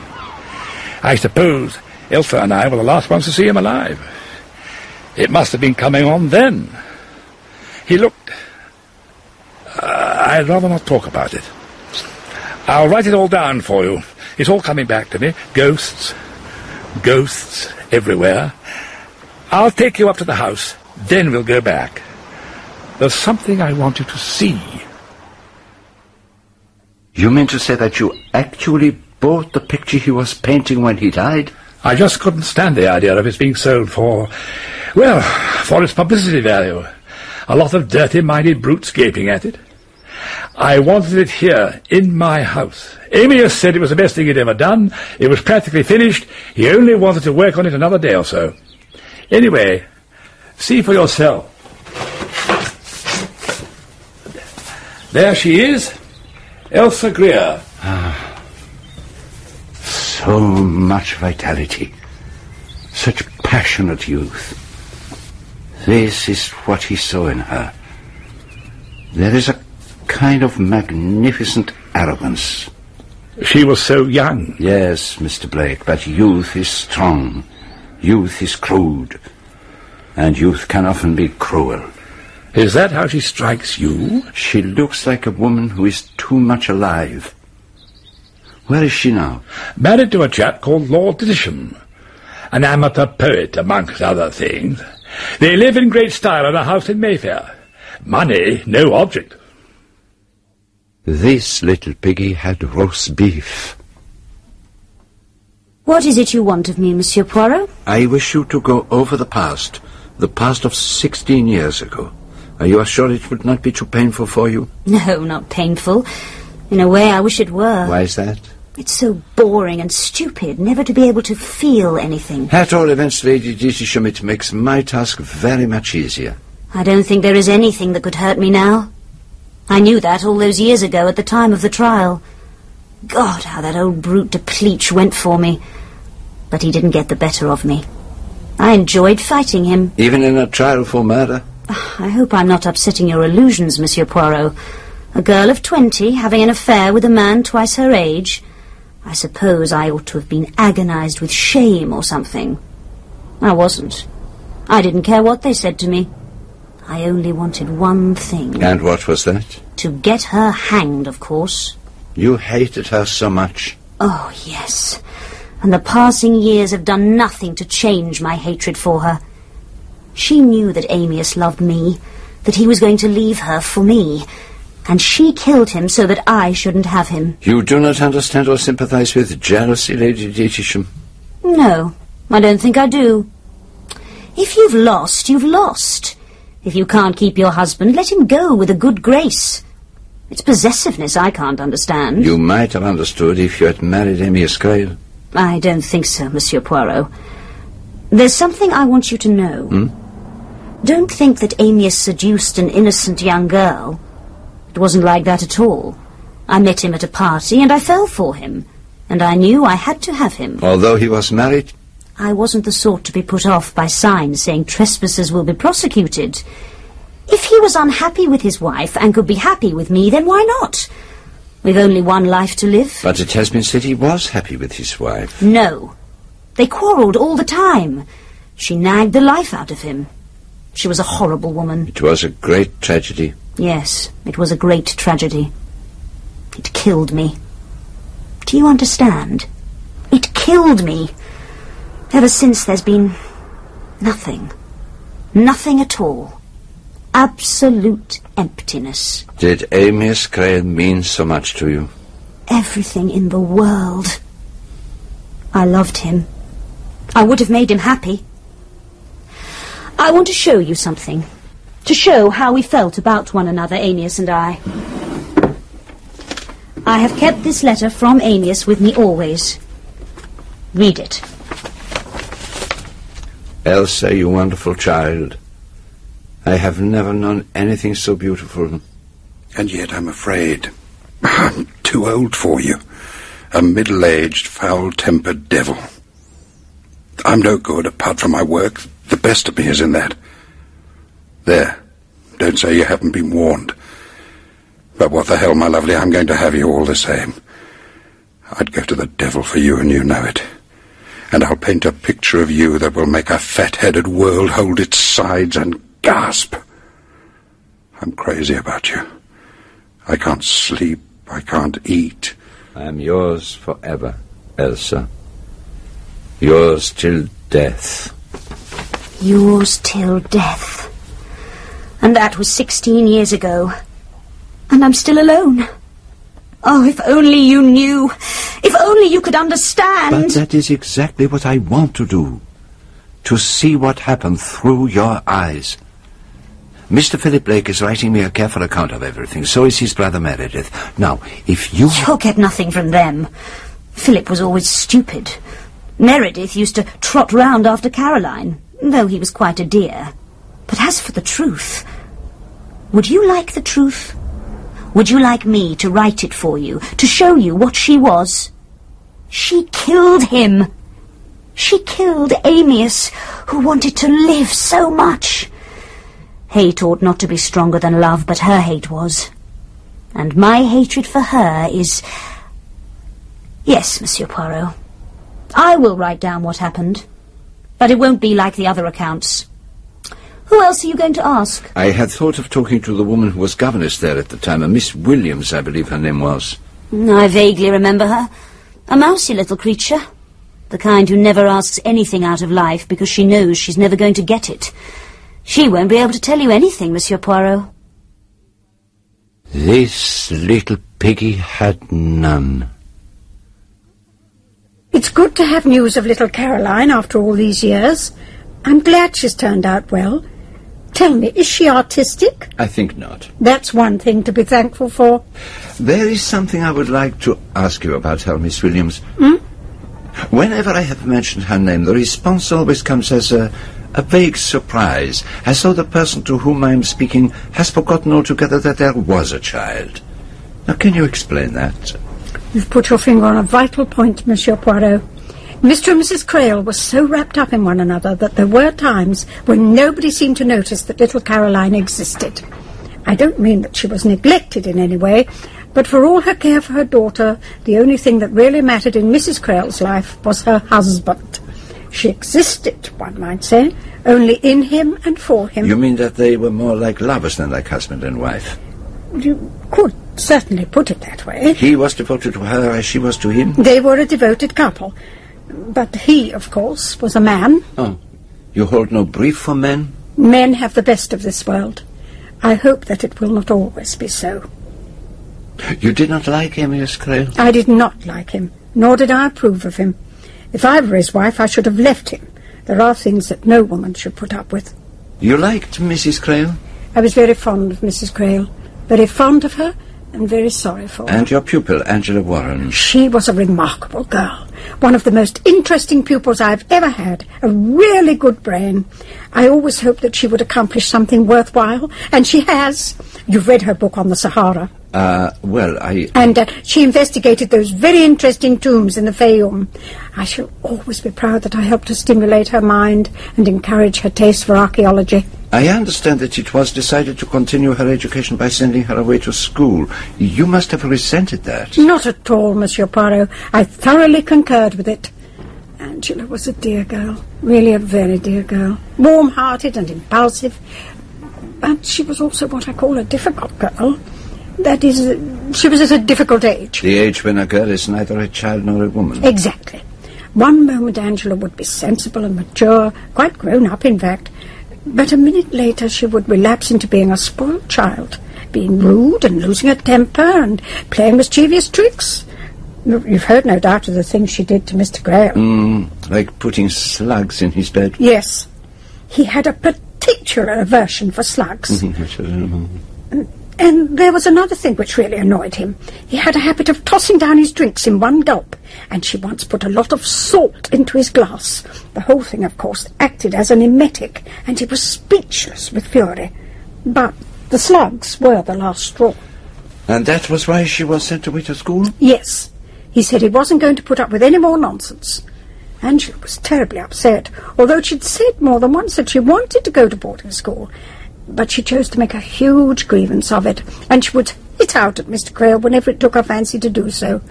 I suppose Elsa and I were the last ones to see him alive. It must have been coming on then. He looked... Uh, I'd rather not talk about it. I'll write it all down for you. It's all coming back to me. Ghosts. Ghosts everywhere. I'll take you up to the house. Then we'll go back. There's something I want you to see. You mean to say that you actually bought the picture he was painting when he died? I just couldn't stand the idea of its being sold for, well, for its publicity value. A lot of dirty-minded brutes gaping at it. I wanted it here, in my house. Amyas said it was the best thing he'd ever done. It was practically finished. He only wanted to work on it another day or so. Anyway, see for yourself. There she is, Elsa Greer. So much vitality. Such passionate youth. This is what he saw in her. There is a kind of magnificent arrogance. She was so young. Yes, Mr. Blake, but youth is strong. Youth is crude. And youth can often be cruel. Is that how she strikes you? She looks like a woman who is too much alive. Where is she now? Married to a chap called Lord Dittisham. An amateur poet, amongst other things. They live in great style in a house in Mayfair. Money, no object. This little piggy had roast beef. What is it you want of me, Monsieur Poirot? I wish you to go over the past, the past of sixteen years ago. Are you sure it would not be too painful for you? No, not painful. In a way, I wish it were. Why is that? It's so boring and stupid, never to be able to feel anything. At all events, Lady it makes my task very much easier. I don't think there is anything that could hurt me now. I knew that all those years ago at the time of the trial. God, how that old brute Depleach went for me. But he didn't get the better of me. I enjoyed fighting him. Even in a trial for murder? Ah, I hope I'm not upsetting your illusions, Monsieur Poirot. A girl of twenty having an affair with a man twice her age. I suppose I ought to have been agonized with shame or something. I wasn't. I didn't care what they said to me. I only wanted one thing. And what was that? To get her hanged, of course. You hated her so much. Oh, yes. And the passing years have done nothing to change my hatred for her. She knew that Amyas loved me, that he was going to leave her for me, and she killed him so that I shouldn't have him. You do not understand or sympathize with jealousy, Lady Dittisham? No, I don't think I do. If you've lost, you've lost. If you can't keep your husband, let him go with a good grace. It's possessiveness I can't understand. You might have understood if you had married Amyas Crale. I don't think so, Monsieur Poirot. There's something I want you to know. Hmm? Don't think that Amyas seduced an innocent young girl. It wasn't like that at all. I met him at a party and I fell for him. And I knew I had to have him. Although he was married? I wasn't the sort to be put off by signs saying trespassers will be prosecuted. If he was unhappy with his wife and could be happy with me, then why not? We've only one life to live. But it has been said he was happy with his wife. No. They quarrelled all the time. She nagged the life out of him. She was a horrible woman. It was a great tragedy. Yes, it was a great tragedy. It killed me. Do you understand? It killed me. Ever since there's been nothing. Nothing at all. Absolute emptiness. Did Amyas Crale mean so much to you? Everything in the world. I loved him. I would have made him happy. I want to show you something. To show how we felt about one another, Amyas and I. I have kept this letter from Amyas with me always. Read it. Elsa, you wonderful child. I have never known anything so beautiful. And yet I'm afraid I'm too old for you. A middle-aged, foul-tempered devil. I'm no good apart from my work. The best of me is in that. There. Don't say you haven't been warned. But what the hell, my lovely, I'm going to have you all the same. I'd go to the devil for you, and you know it. And I'll paint a picture of you that will make a fat-headed world hold its sides and gasp. I'm crazy about you. I can't sleep. I can't eat. I am yours forever, Elsa. Yours till death. Yours till death. And that was sixteen years ago. And I'm still alone. Oh, if only you knew. If only you could understand. But that is exactly what I want to do. To see what happened through your eyes. Mr. Philip Blake is writing me a careful account of everything. So is his brother Meredith. Now, if you... You'll get nothing from them. Philip was always stupid. Meredith used to trot round after Caroline, though he was quite a dear. But as for the truth... Would you like the truth? Would you like me to write it for you, to show you what she was? She killed him. She killed Amyas, who wanted to live so much. Hate ought not to be stronger than love, but her hate was. And my hatred for her is... Yes, Monsieur Poirot. I will write down what happened. But it won't be like the other accounts. Who else are you going to ask? I had thought of talking to the woman who was governess there at the time, a Miss Williams, I believe her name was. I vaguely remember her. A mousy little creature. The kind who never asks anything out of life because she knows she's never going to get it. She won't be able to tell you anything, Monsieur Poirot. This little piggy had none. It's good to have news of little Caroline after all these years. I'm glad she's turned out well. Tell me, is she artistic? I think not. That's one thing to be thankful for. There is something I would like to ask you about her, Miss Williams. Hmm? Whenever I have mentioned her name, the response always comes as a, a vague surprise, as though the person to whom I am speaking has forgotten altogether that there was a child. Now, can you explain that? You've put your finger on a vital point, Monsieur Poirot. Mr. and Mrs. Crale were so wrapped up in one another that there were times when nobody seemed to notice that little Caroline existed. I don't mean that she was neglected in any way, but for all her care for her daughter, the only thing that really mattered in Mrs. Crale's life was her husband. She existed, one might say, only in him and for him. You mean that they were more like lovers than like husband and wife? You could certainly put it that way. He was devoted to her as she was to him? They were a devoted couple. But he, of course, was a man. Oh. You hold no brief for men? Men have the best of this world. I hope that it will not always be so. You did not like Amyas Crale? I did not like him, nor did I approve of him. If I were his wife, I should have left him. There are things that no woman should put up with. You liked Mrs. Crale? I was very fond of Mrs. Crale, very fond of her, and very sorry for. And your pupil, Angela Warren? She was a remarkable girl. One of the most interesting pupils I've ever had. A really good brain. I always hoped that she would accomplish something worthwhile, and she has. You've read her book on the Sahara. Uh, well, I... And uh, she investigated those very interesting tombs in the Fayum. I shall always be proud that I helped to stimulate her mind and encourage her taste for archaeology. I understand that it was decided to continue her education by sending her away to school. You must have resented that. Not at all, Monsieur Poirot. I thoroughly concurred with it. Angela was a dear girl, really a very dear girl. Warm-hearted and impulsive. But she was also what I call a difficult girl. That is, she was at a difficult age. The age when a girl is neither a child nor a woman. Exactly. One moment Angela would be sensible and mature, quite grown up, in fact. But a minute later she would relapse into being a spoiled child, being rude and losing her temper and playing mischievous tricks. You've heard, no doubt, of the things she did to Mr. Graham. Mm, like putting slugs in his bed. Yes. He had a particular aversion for slugs. Mm-hmm. And there was another thing which really annoyed him. He had a habit of tossing down his drinks in one gulp, and she once put a lot of salt into his glass. The whole thing, of course, acted as an emetic, and he was speechless with fury. But the slugs were the last straw. And that was why she was sent away to school? Yes. He said he wasn't going to put up with any more nonsense. Angela was terribly upset, although she'd said more than once that she wanted to go to boarding school. But she chose to make a huge grievance of it, and she would hit out at Mr. Crale whenever it took her fancy to do so.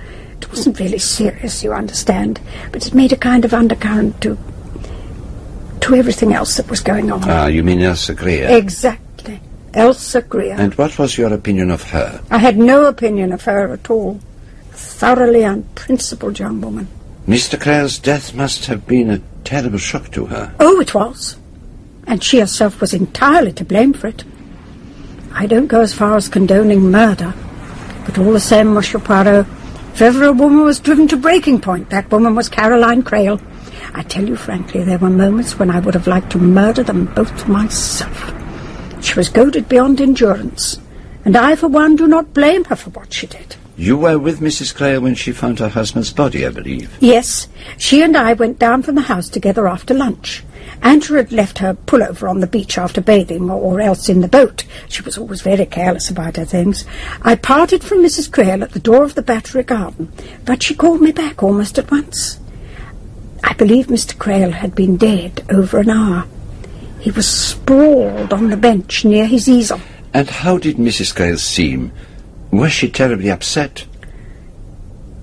It wasn't really serious, you understand, but it made a kind of undercurrent to to everything else that was going on. Ah, you mean Elsa Greer? Exactly. Elsa Greer. And what was your opinion of her? I had no opinion of her at all. A thoroughly unprincipled young woman. Mr. Crale's death must have been a terrible shock to her. Oh, it was. And she herself was entirely to blame for it. I don't go as far as condoning murder, but all the same, Monsieur Poirot, if ever a woman was driven to breaking point, that woman was Caroline Crale. I tell you frankly, there were moments when I would have liked to murder them both myself. She was goaded beyond endurance, and I, for one, do not blame her for what she did. You were with Mrs. Crale when she found her husband's body, I believe. Yes, she and I went down from the house together after lunch. Angela had left her pullover on the beach after bathing, or, else in the boat. She was always very careless about her things. I parted from Mrs. Crale at the door of the Battery Garden, but she called me back almost at once. I believe Mr. Crale had been dead over an hour. He was sprawled on the bench near his easel. And how did Mrs. Crale seem? Was she terribly upset?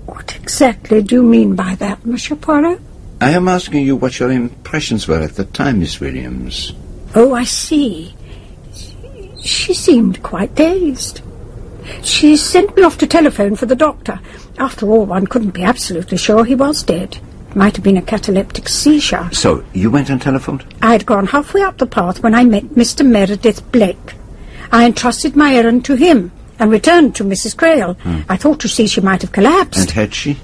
What exactly do you mean by that, Monsieur Poirot? I am asking you what your impressions were at the time, Miss Williams. Oh, I see. She seemed quite dazed. She sent me off to telephone for the doctor. After all, one couldn't be absolutely sure he was dead. It might have been a cataleptic seizure. So, you went and telephoned? I'd gone halfway up the path when I met Mr. Meredith Blake. I entrusted my errand to him and returned to Mrs. Crale. I thought, you see, she might have collapsed. And had she?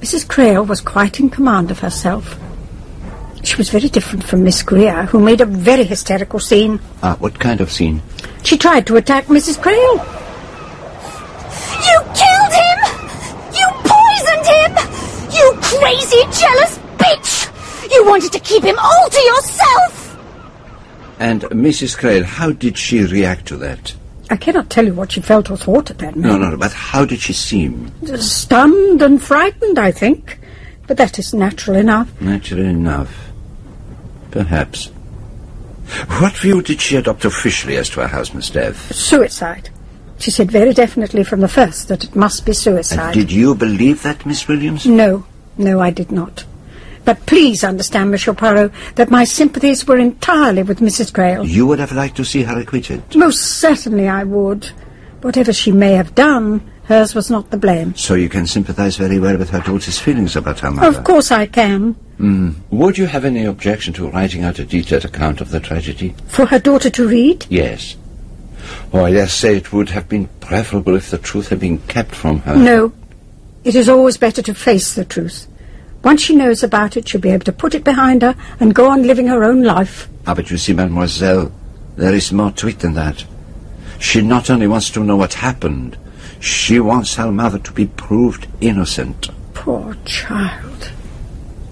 Mrs. Crale was quite in command of herself. She was very different from Miss Greer, who made a very hysterical scene. Ah, what kind of scene? She tried to attack Mrs. Crale. You killed him! You poisoned him! You crazy, jealous bitch! You wanted to keep him all to yourself! And Mrs. Crale, how did she react to that? I cannot tell you what she felt or thought at that moment. no, no, but how did she seem? Stunned and frightened, I think. But that is natural enough. Natural enough. Perhaps. What view did she adopt officially as to her husband's death? Suicide. She said very definitely from the first that it must be And suicide. did you believe that, Miss Williams? No, no, I did not. But please understand, Monsieur Poirot, that my sympathies were entirely with Mrs. Crale. You would have liked to see her acquitted. Most certainly I would. Whatever she may have done, hers was not the blame. So you can sympathize very well with her daughter's feelings about her mother. Of course I can. Mm. Would you have any objection to writing out a detailed account of the tragedy? For her daughter to read? Yes. Oh, I dare say it would have been preferable if the truth had been kept from her. No. It is always better to face the truth. Once she knows about it, she'll be able to put it behind her and go on living her own life. Ah, but you see, mademoiselle, there is more to it than that. She not only wants to know what happened, she wants her mother to be proved innocent. Poor child.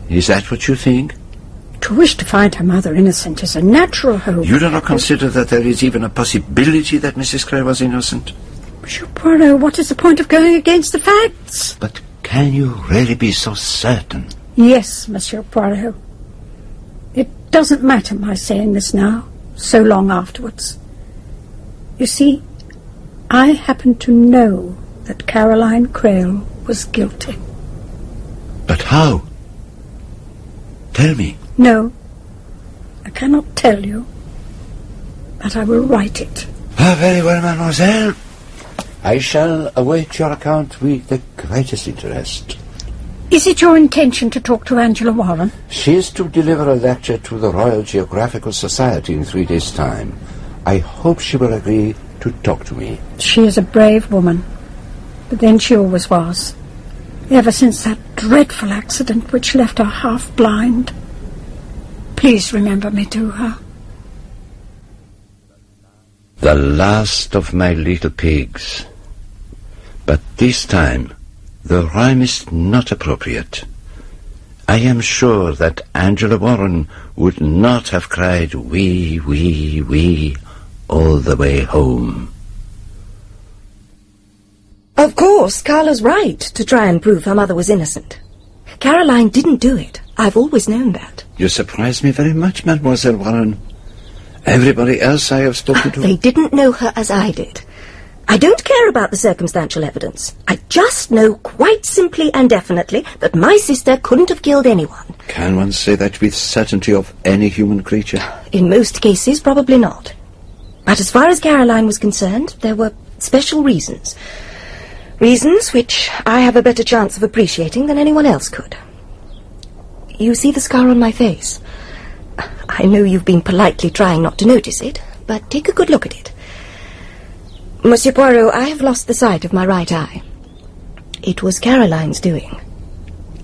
Is that what you think? To wish to find her mother innocent is a natural hope. You do not consider that there is even a possibility that Mrs. Crale was innocent? Monsieur Poirot, what is the point of going against the facts? But can you really be so certain? Yes, Monsieur Poirot. It doesn't matter my saying this now, so long afterwards. You see, I happen to know that Caroline Crale was guilty. But how? Tell me. No, I cannot tell you, but I will write it. Ah, very well, mademoiselle. I shall await your account with the greatest interest. Is it your intention to talk to Angela Warren? She is to deliver a lecture to the Royal Geographical Society in three days' time. I hope she will agree to talk to me. She is a brave woman, but then she always was. ever since that dreadful accident which left her half blind. Please remember me to her. The last of my little pigs. But this time, the rhyme is not appropriate. I am sure that Angela Warren would not have cried wee, wee, wee all the way home. Of course, Carla's right to try and prove her mother was innocent. Caroline didn't do it. I've always known that. You surprise me very much, Mademoiselle Warren. Everybody else I have spoken ah, to... They didn't know her as I did. I don't care about the circumstantial evidence. I just know quite simply and definitely that my sister couldn't have killed anyone. Can one say that with certainty of any human creature? In most cases, probably not. But as far as Caroline was concerned, there were special reasons. Reasons which I have a better chance of appreciating than anyone else could. You see the scar on my face? I know you've been politely trying not to notice it, but take a good look at it. Monsieur Poirot, I have lost the sight of my right eye. It was Caroline's doing.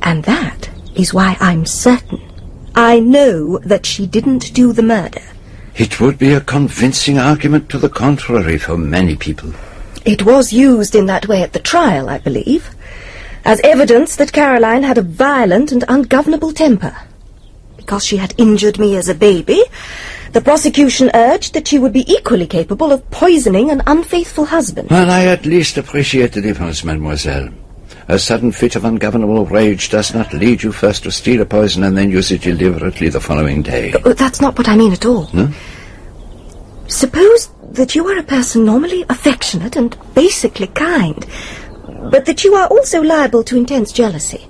And that is why I'm certain. I know that she didn't do the murder. It would be a convincing argument to the contrary for many people. It was used in that way at the trial, I believe, as evidence that Caroline had a violent and ungovernable temper. Because she had injured me as a baby, the prosecution urged that she would be equally capable of poisoning an unfaithful husband. Well, I at least appreciate the difference, mademoiselle. A sudden fit of ungovernable rage does not lead you first to steal a poison and then use it deliberately the following day. Uh, That's not what I mean at all. No? Suppose that you are a person normally affectionate and basically kind, but that you are also liable to intense jealousy.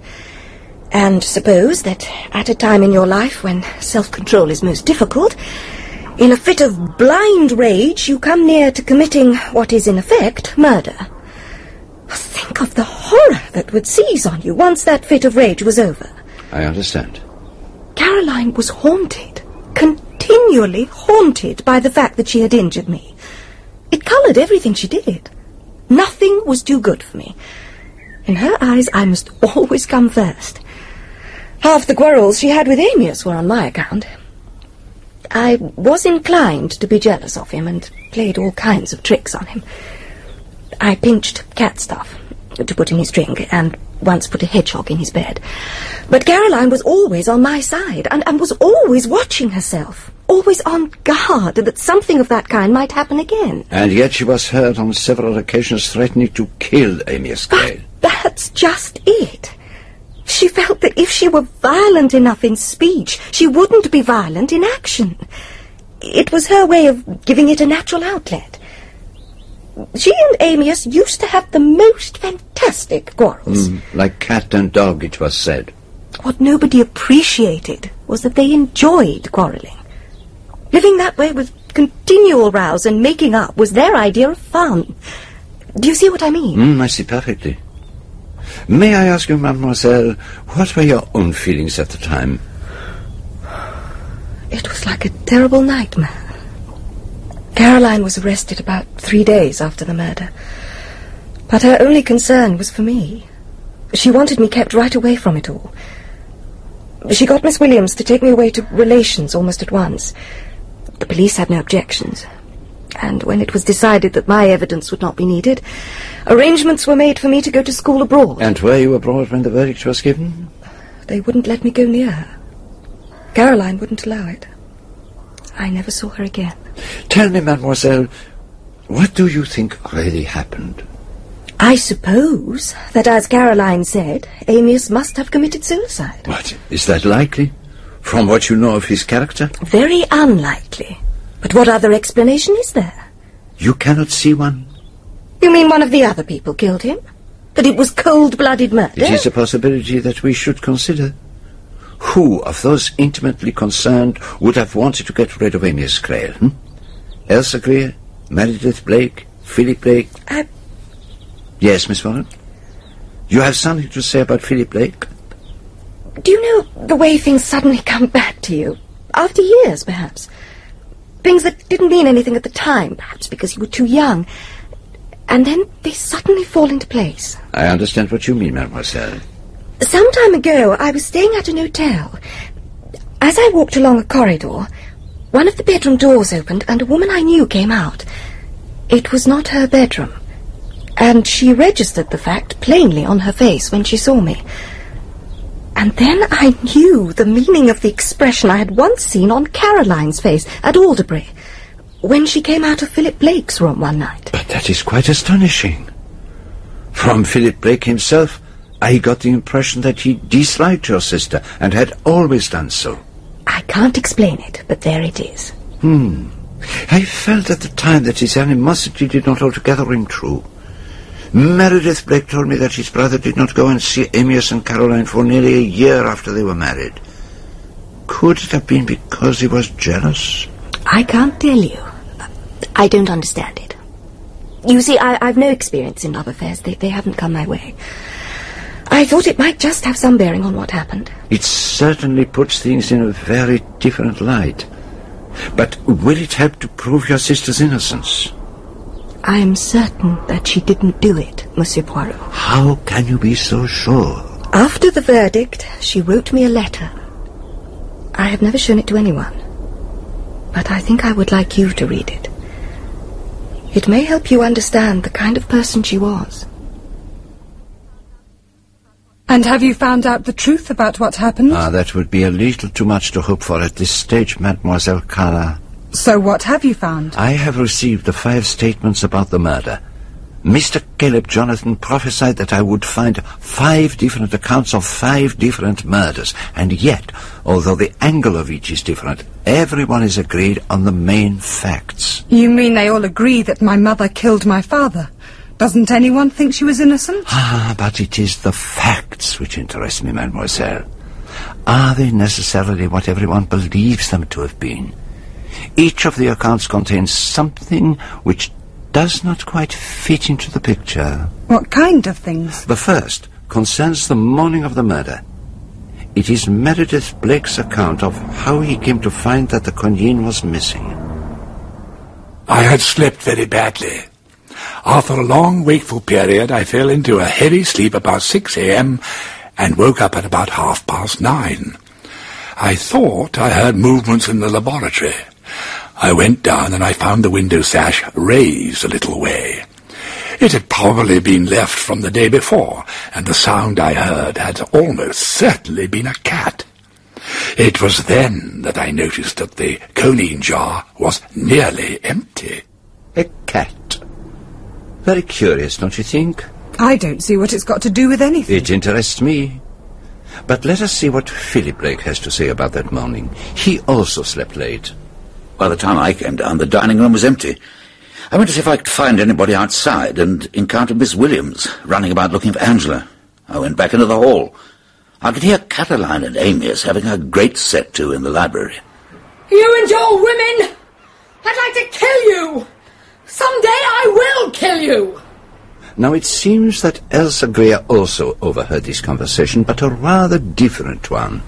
And suppose that at a time in your life when self-control is most difficult, in a fit of blind rage you come near to committing what is in effect murder. Think of the horror that would seize on you once that fit of rage was over. I understand. Caroline was haunted, continually haunted by the fact that she had injured me. It coloured everything she did. Nothing was too good for me. In her eyes, I must always come first. Half the quarrels she had with Amyas were on my account. I was inclined to be jealous of him and played all kinds of tricks on him. I pinched cat stuff to put in his drink and once put a hedgehog in his bed. But Caroline was always on my side and, and was always watching herself, always on guard that something of that kind might happen again. And yet she was heard on several occasions threatening to kill Amyas Crale. That's just it. She felt that if she were violent enough in speech, she wouldn't be violent in action. It was her way of giving it a natural outlet. She and Amyas used to have the most fantastic quarrels. Mm, like cat and dog, it was said. What nobody appreciated was that they enjoyed quarrelling. Living that way with continual rows and making up was their idea of fun. Do you see what I mean? Mm, I see perfectly. May I ask you, mademoiselle, what were your own feelings at the time? It was like a terrible nightmare. Caroline was arrested about three days after the murder. But her only concern was for me. She wanted me kept right away from it all. She got Miss Williams to take me away to relations almost at once. The police had no objections. And when it was decided that my evidence would not be needed, arrangements were made for me to go to school abroad. And were you abroad when the verdict was given? They wouldn't let me go near her. Caroline wouldn't allow it. I never saw her again. Tell me, mademoiselle, what do you think really happened? I suppose that, as Caroline said, Amyas must have committed suicide. What? Is that likely? From what you know of his character? Very unlikely. But what other explanation is there? You cannot see one? You mean one of the other people killed him? That it was cold-blooded murder? It is a possibility that we should consider. Who of those intimately concerned would have wanted to get rid of Amyas Crale? Hmm? Elsa Greer? Meredith Blake? Philip Blake? I... Yes, Miss Warren? You have something to say about Philip Blake? Do you know the way things suddenly come back to you? After years, perhaps. Things that didn't mean anything at the time, perhaps because you were too young. and then they suddenly fall into place. I understand what you mean, mademoiselle. Some time ago, I was staying at an hotel. As I walked along a corridor, one of the bedroom doors opened and a woman I knew came out. It was not her bedroom, and she registered the fact plainly on her face when she saw me. And then I knew the meaning of the expression I had once seen on Caroline's face at Alderbury, when she came out of Philip Blake's room one night. But that is quite astonishing. From Philip Blake himself, I got the impression that he disliked your sister and had always done so. I can't explain it, but there it is. Hmm. I felt at the time that his animosity did not altogether ring true. Meredith Blake told me that his brother did not go and see Amyas and Caroline for nearly a year after they were married. Could it have been because he was jealous? I can't tell you. I don't understand it. You see, I, I've no experience in love affairs. They, they haven't come my way. I thought it might just have some bearing on what happened. It certainly puts things in a very different light. But will it help to prove your sister's innocence? I am certain that she didn't do it, Monsieur Poirot. How can you be so sure? After the verdict, she wrote me a letter. I have never shown it to anyone. But I think I would like you to read it. It may help you understand the kind of person she was. And have you found out the truth about what happened? Ah, that would be a little too much to hope for at this stage, Mademoiselle Carla. So what have you found? I have received the five statements about the murder. Mr. Caleb Jonathan prophesied that I would find five different accounts of five different murders, and yet, although the angle of each is different, everyone is agreed on the main facts. You mean they all agree that my mother killed my father? Doesn't anyone think she was innocent? Ah, but it is the facts which interest me, mademoiselle. Are they necessarily what everyone believes them to have been? Each of the accounts contains something which does not quite fit into the picture. What kind of things? The first concerns the morning of the murder. It is Meredith Blake's account of how he came to find that the coniine was missing. I had slept very badly. After a long wakeful period, I fell into a heavy sleep about 6 a.m. and woke up at about half past nine. I thought I heard movements in the laboratory. I went down and I found the window sash raised a little way. It had probably been left from the day before, and the sound I heard had almost certainly been a cat. It was then that I noticed that the coniine jar was nearly empty. A cat? Very curious, don't you think? I don't see what it's got to do with anything. It interests me. But let us see what Philip Blake has to say about that morning. He also slept late. By the time I came down, the dining room was empty. I went to see if I could find anybody outside and encountered Miss Williams running about looking for Angela. I went back into the hall. I could hear Caroline and Amyas having a great set to in the library. You and your women! I'd like to kill you! Someday I will kill you! Now it seems that Elsa Greer also overheard this conversation, but a rather different one.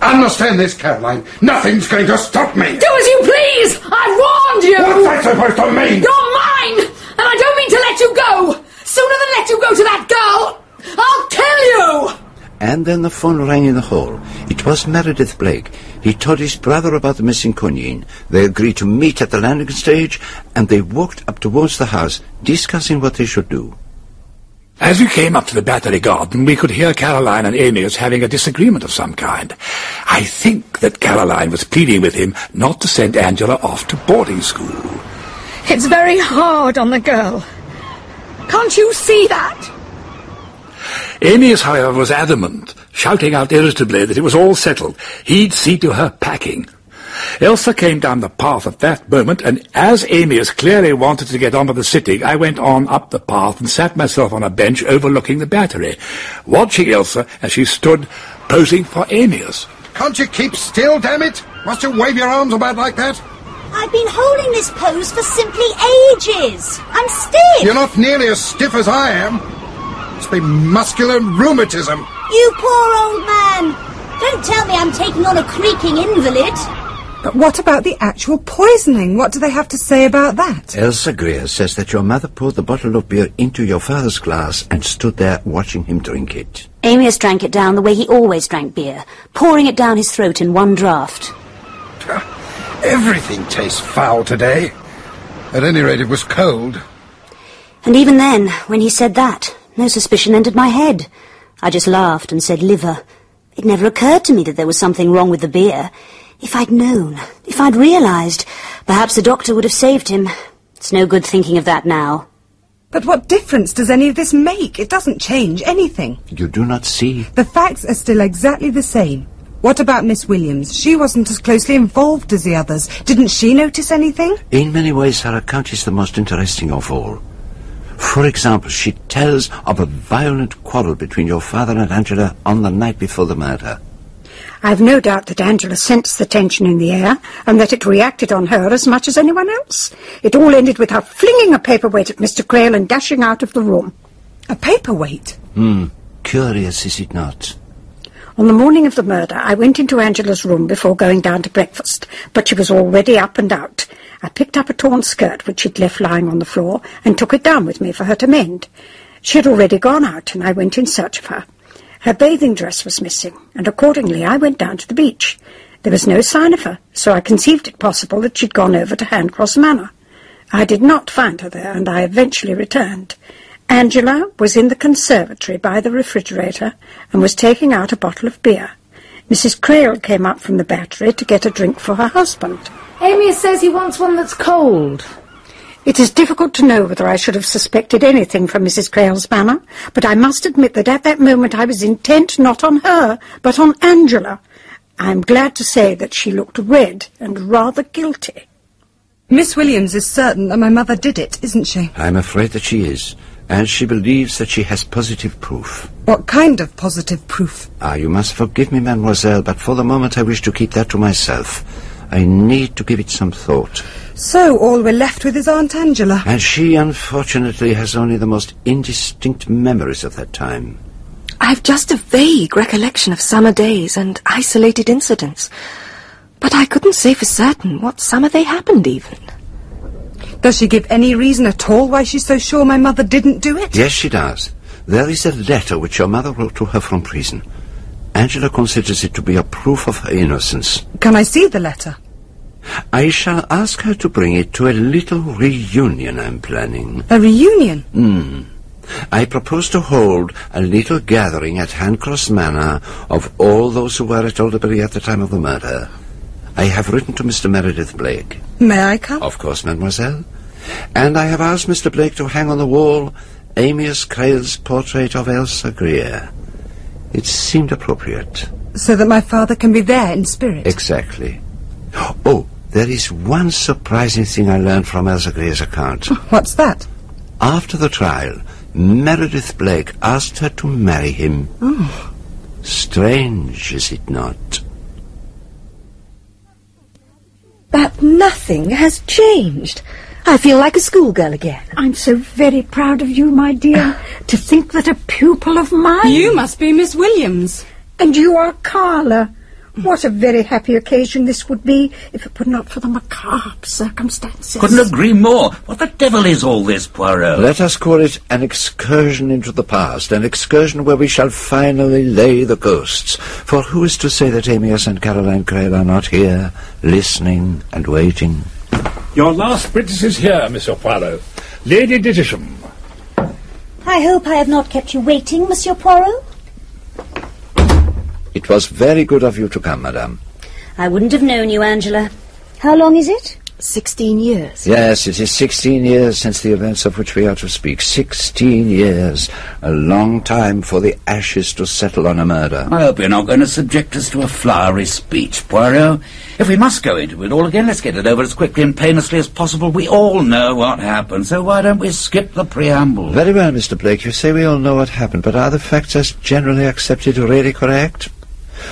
Understand this, Caroline. Nothing's going to stop me. Do as you please! I've warned you! What's that supposed to mean? You're mine! And I don't mean to let you go! Sooner than let you go to that girl, I'll kill you! And then the phone rang in the hall. It was Meredith Blake. He told his brother about the missing coniine. They agreed to meet at the landing stage, and they walked up towards the house, discussing what they should do. As we came up to the Battery Garden, we could hear Caroline and Amyas having a disagreement of some kind. I think that Caroline was pleading with him not to send Angela off to boarding school. It's very hard on the girl. Can't you see that? Amyas, however, was adamant, shouting out irritably that it was all settled. He'd see to her packing. Elsa came down the path at that moment, and as Amyas clearly wanted to get on with the sitting, I went on up the path and sat myself on a bench overlooking the battery, watching Elsa as she stood posing for Amyas. Can't you keep still, damn it? Must you wave your arms about like that? I've been holding this pose for simply ages. I'm stiff. You're not nearly as stiff as I am. It's been muscular rheumatism. You poor old man. Don't tell me I'm taking on a creaking invalid. But what about the actual poisoning? What do they have to say about that? Elsa Greer says that your mother poured the bottle of beer into your father's glass and stood there watching him drink it. Amyas drank it down the way he always drank beer, pouring it down his throat in one draught. Everything tastes foul today. At any rate, it was cold. And even then, when he said that, no suspicion entered my head. I just laughed and said liver. It never occurred to me that there was something wrong with the beer. If I'd known, if I'd realized, perhaps the doctor would have saved him. It's no good thinking of that now. But what difference does any of this make? It doesn't change anything. You do not see. The facts are still exactly the same. What about Miss Williams? She wasn't as closely involved as the others. Didn't she notice anything? In many ways, her account is the most interesting of all. For example, she tells of a violent quarrel between your father and Angela on the night before the murder. I've no doubt that Angela sensed the tension in the air and that it reacted on her as much as anyone else. It all ended with her flinging a paperweight at Mr. Crale and dashing out of the room. A paperweight? Hmm. Curious, is it not? On the morning of the murder, I went into Angela's room before going down to breakfast, but she was already up and out. I picked up a torn skirt which she'd left lying on the floor and took it down with me for her to mend. She had already gone out, and I went in search of her. Her bathing dress was missing, and accordingly I went down to the beach. There was no sign of her, so I conceived it possible that she'd gone over to Handcross Manor. I did not find her there, and I eventually returned. Angela was in the conservatory by the refrigerator and was taking out a bottle of beer. Mrs. Crale came up from the battery to get a drink for her husband. Amyas says he wants one that's cold. It is difficult to know whether I should have suspected anything from Mrs. Crale's manner, but I must admit that at that moment I was intent not on her, but on Angela. I am glad to say that she looked red and rather guilty. Miss Williams is certain that my mother did it, isn't she? I'm afraid that she is, and she believes that she has positive proof. What kind of positive proof? Ah, you must forgive me, mademoiselle, but for the moment I wish to keep that to myself. I need to give it some thought. So all we're left with is Aunt Angela. And she, unfortunately, has only the most indistinct memories of that time. I've just a vague recollection of summer days and isolated incidents. But I couldn't say for certain what summer they happened, even. Does she give any reason at all why she's so sure my mother didn't do it? Yes, she does. There is a letter which your mother wrote to her from prison. Angela considers it to be a proof of her innocence. Can I see the letter? I shall ask her to bring it to a little reunion I'm planning. A reunion? Hmm. I propose to hold a little gathering at Handcross Manor of all those who were at Alderbury at the time of the murder. I have written to Mr. Meredith Blake. May I come? Of course, mademoiselle. And I have asked Mr. Blake to hang on the wall Amyas Crale's portrait of Elsa Greer. It seemed appropriate. So that my father can be there in spirit? Exactly. Oh, there is one surprising thing I learned from Elsa Greer's account. What's that? After the trial, Meredith Blake asked her to marry him. Oh. Strange, is it not? But nothing has changed. I feel like a schoolgirl again. I'm so very proud of you, my dear. to think that a pupil of mine... You must be Miss Williams. And you are Carla. What a very happy occasion this would be if it were not for the macabre circumstances. Couldn't agree more. What the devil is all this, Poirot? Let us call it an excursion into the past, an excursion where we shall finally lay the ghosts. For who is to say that Amyas and Caroline Crale are not here, listening and waiting? Your last witness is here, Monsieur Poirot. Lady Dittisham. I hope I have not kept you waiting, Monsieur Poirot. It was very good of you to come, madame. I wouldn't have known you, Angela. How long is it? Sixteen years. Yes, it is sixteen years since the events of which we are to speak. Sixteen years. A long time for the ashes to settle on a murder. I hope you're not going to subject us to a flowery speech, Poirot. If we must go into it all again, let's get it over as quickly and painlessly as possible. We all know what happened, so why don't we skip the preamble? Very well, Mr. Blake. You say we all know what happened, but are the facts as generally accepted really correct?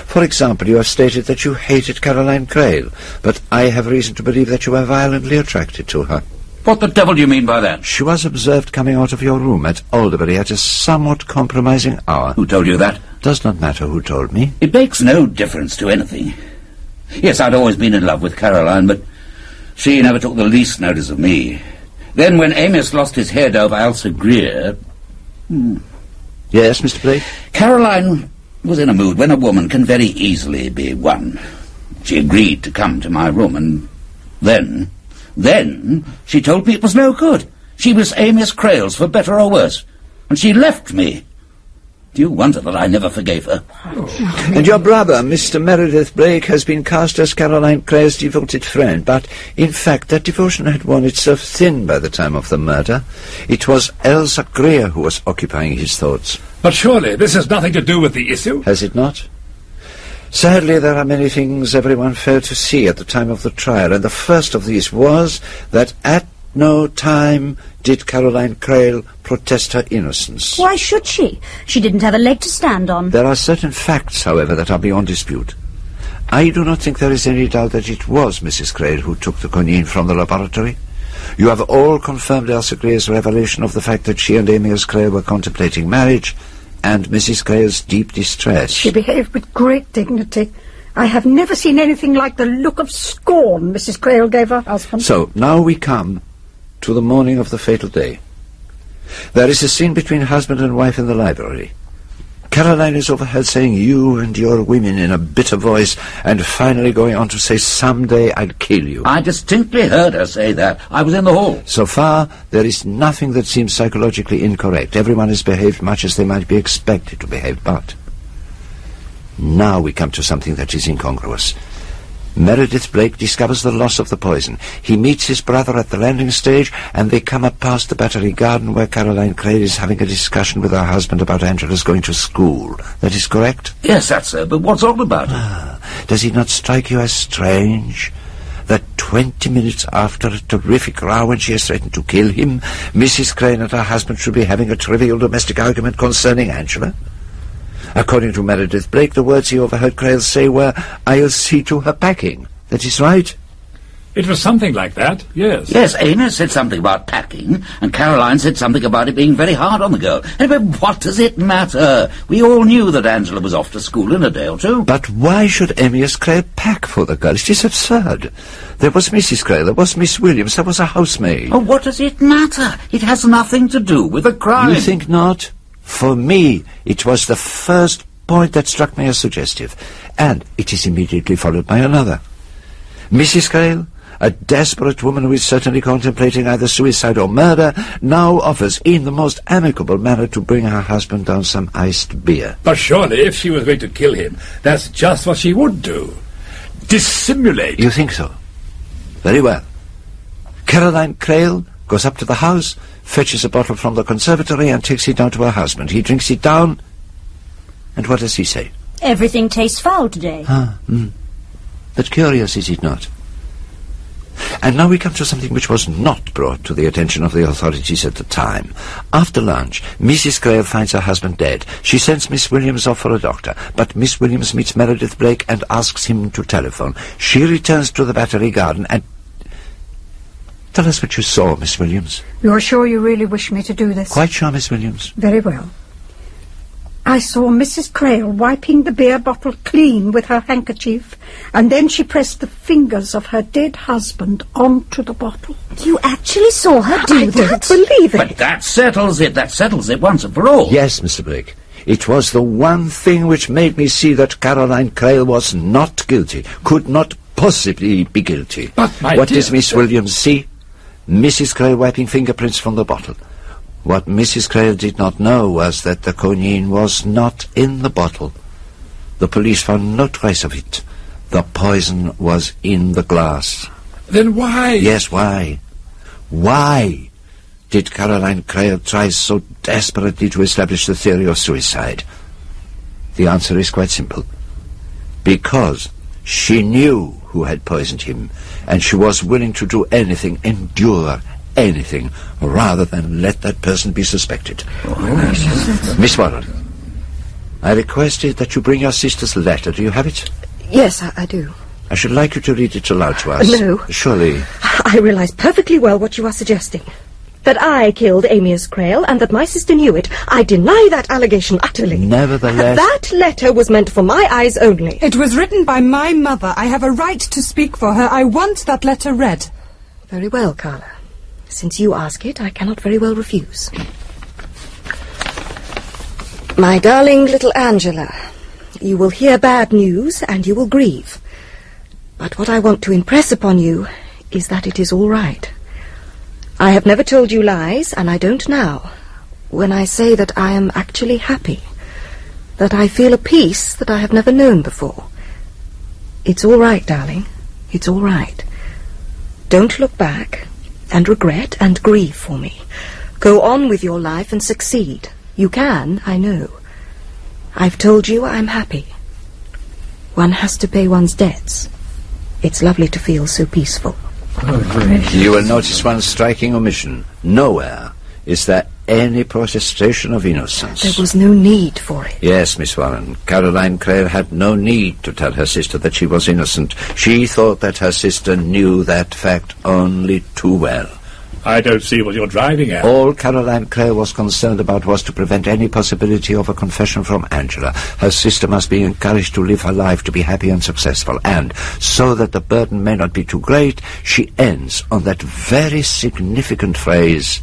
For example, you have stated that you hated Caroline Crale, but I have reason to believe that you were violently attracted to her. What the devil do you mean by that? She was observed coming out of your room at Alderbury at a somewhat compromising hour. Who told you that? Does not matter who told me. It makes no difference to anything. Yes, I'd always been in love with Caroline, but she never took the least notice of me. Then when Amyas lost his head over Elsa Greer... Hmm, Yes, Mr. Blake? Caroline was in a mood when a woman can very easily be won. She agreed to come to my room, and then, then she told me it was no good. She was Amyas Crale's, for better or worse, and she left me. Do you wonder that I never forgave her? And your brother, Mr. Meredith Blake, has been cast as Caroline Crale's devoted friend, but in fact that devotion had worn itself thin by the time of the murder. It was Elsa Greer who was occupying his thoughts. But surely this has nothing to do with the issue? Has it not? Sadly, there are many things everyone failed to see at the time of the trial, and the first of these was that at no time did Caroline Crale protest her innocence. Why should she? She didn't have a leg to stand on. There are certain facts, however, that are beyond dispute. I do not think there is any doubt that it was Mrs. Crale who took the coniine from the laboratory. You have all confirmed Elsa Greer's revelation of the fact that she and Amyas Crale were contemplating marriage, and Mrs. Crale's deep distress. She behaved with great dignity. I have never seen anything like the look of scorn Mrs. Crale gave her husband. So, now we come to the morning of the fatal day. There is a scene between husband and wife in the library. Caroline is overheard saying you and your women in a bitter voice, and finally going on to say, someday I'll kill you. I distinctly heard her say that. I was in the hall. So far, there is nothing that seems psychologically incorrect. Everyone has behaved much as they might be expected to behave, but... Now we come to something that is incongruous. Meredith Blake discovers the loss of the poison. He meets his brother at the landing stage, and they come up past the Battery Garden where Caroline Crale is having a discussion with her husband about Angela's going to school. That is correct? Yes, that's so, but what's all about it? Ah, does it not strike you as strange that twenty minutes after a terrific row when she has threatened to kill him, Mrs. Crale and her husband should be having a trivial domestic argument concerning Angela? According to Meredith Blake, the words he overheard Crale say were, I'll see to her packing. That is right? It was something like that, yes. Yes, Amyas said something about packing, and Caroline said something about it being very hard on the girl. Anyway, what does it matter? We all knew that Angela was off to school in a day or two. But why should Amyas Crale pack for the girl? It is absurd. There was Mrs. Crale, there was Miss Williams, there was a housemaid. Oh, what does it matter? It has nothing to do with the crime. You think not? For me, it was the first point that struck me as suggestive, and it is immediately followed by another. Mrs. Crale, a desperate woman who is certainly contemplating either suicide or murder, now offers in the most amicable manner to bring her husband down some iced beer. But surely, if she was going to kill him, that's just what she would do. Dissimulate. You think so? Very well. Caroline Crale goes up to the house, fetches a bottle from the conservatory, and takes it down to her husband. He drinks it down, and what does he say? Everything tastes foul today. Ah, hmm. But curious, is it not? And now we come to something which was not brought to the attention of the authorities at the time. After lunch, Mrs. Crale finds her husband dead. She sends Miss Williams off for a doctor, but Miss Williams meets Meredith Blake and asks him to telephone. She returns to the Battery Garden and... Tell us what you saw, Miss Williams. You're sure you really wish me to do this? Quite sure, Miss Williams. Very well. I saw Mrs. Crale wiping the beer bottle clean with her handkerchief, and then she pressed the fingers of her dead husband onto the bottle. You actually saw her do I that? don't believe it. But that settles it. That settles it once and for all. Yes, Mr. Blake. It was the one thing which made me see that Caroline Crale was not guilty, could not possibly be guilty. But, my what dear, does Miss Williams see? Mrs. Crale wiping fingerprints from the bottle. What Mrs. Crale did not know was that the coniine was not in the bottle. The police found no trace of it. The poison was in the glass. Then why? Yes, why? Why did Caroline Crale try so desperately to establish the theory of suicide? The answer is quite simple. Because she knew who had poisoned him, and she was willing to do anything, endure anything, rather than let that person be suspected. Oh, Miss Warren, I requested that you bring your sister's letter. Do you have it? Yes, I, I do. I should like you to read it aloud to us. No. Surely. I realize perfectly well what you are suggesting. That I killed Amyas Crale and that my sister knew it. I deny that allegation utterly. Nevertheless... That letter was meant for my eyes only. It was written by my mother. I have a right to speak for her. I want that letter read. Very well, Carla. Since you ask it, I cannot very well refuse. My darling little Angela, you will hear bad news and you will grieve. But what I want to impress upon you is that it is all right. I have never told you lies, and I don't now, when I say that I am actually happy, that I feel a peace that I have never known before. It's all right, darling. It's all right. Don't look back and regret and grieve for me. Go on with your life and succeed. You can, I know. I've told you I'm happy. One has to pay one's debts. It's lovely to feel so peaceful. Oh, you will notice one striking omission. Nowhere is there any protestation of innocence. There was no need for it. Yes, Miss Warren. Caroline Crale had no need to tell her sister that she was innocent. She thought that her sister knew that fact only too well. I don't see what you're driving at. All Caroline Crale was concerned about was to prevent any possibility of a confession from Angela. Her sister must be encouraged to live her life to be happy and successful. And, so that the burden may not be too great, she ends on that very significant phrase,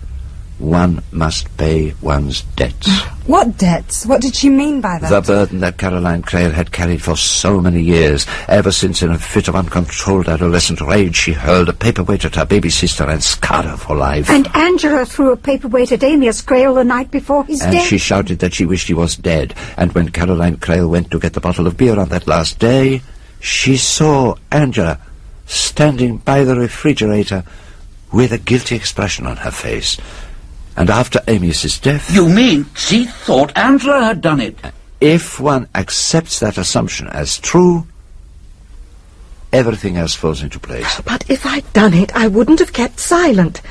one must pay one's debts. What debts? What did she mean by that? The burden that Caroline Crale had carried for so many years, ever since in a fit of uncontrolled adolescent rage she hurled a paperweight at her baby sister and scarred her for life. And Angela threw a paperweight at Amyas Crale the night before his and death. she shouted that she wished he was dead. And when Caroline Crale went to get the bottle of beer on that last day, she saw Angela standing by the refrigerator with a guilty expression on her face. And after Amyas's death... You mean she thought Angela had done it? If one accepts that assumption as true, everything else falls into place. But if I'd done it, I wouldn't have kept silent.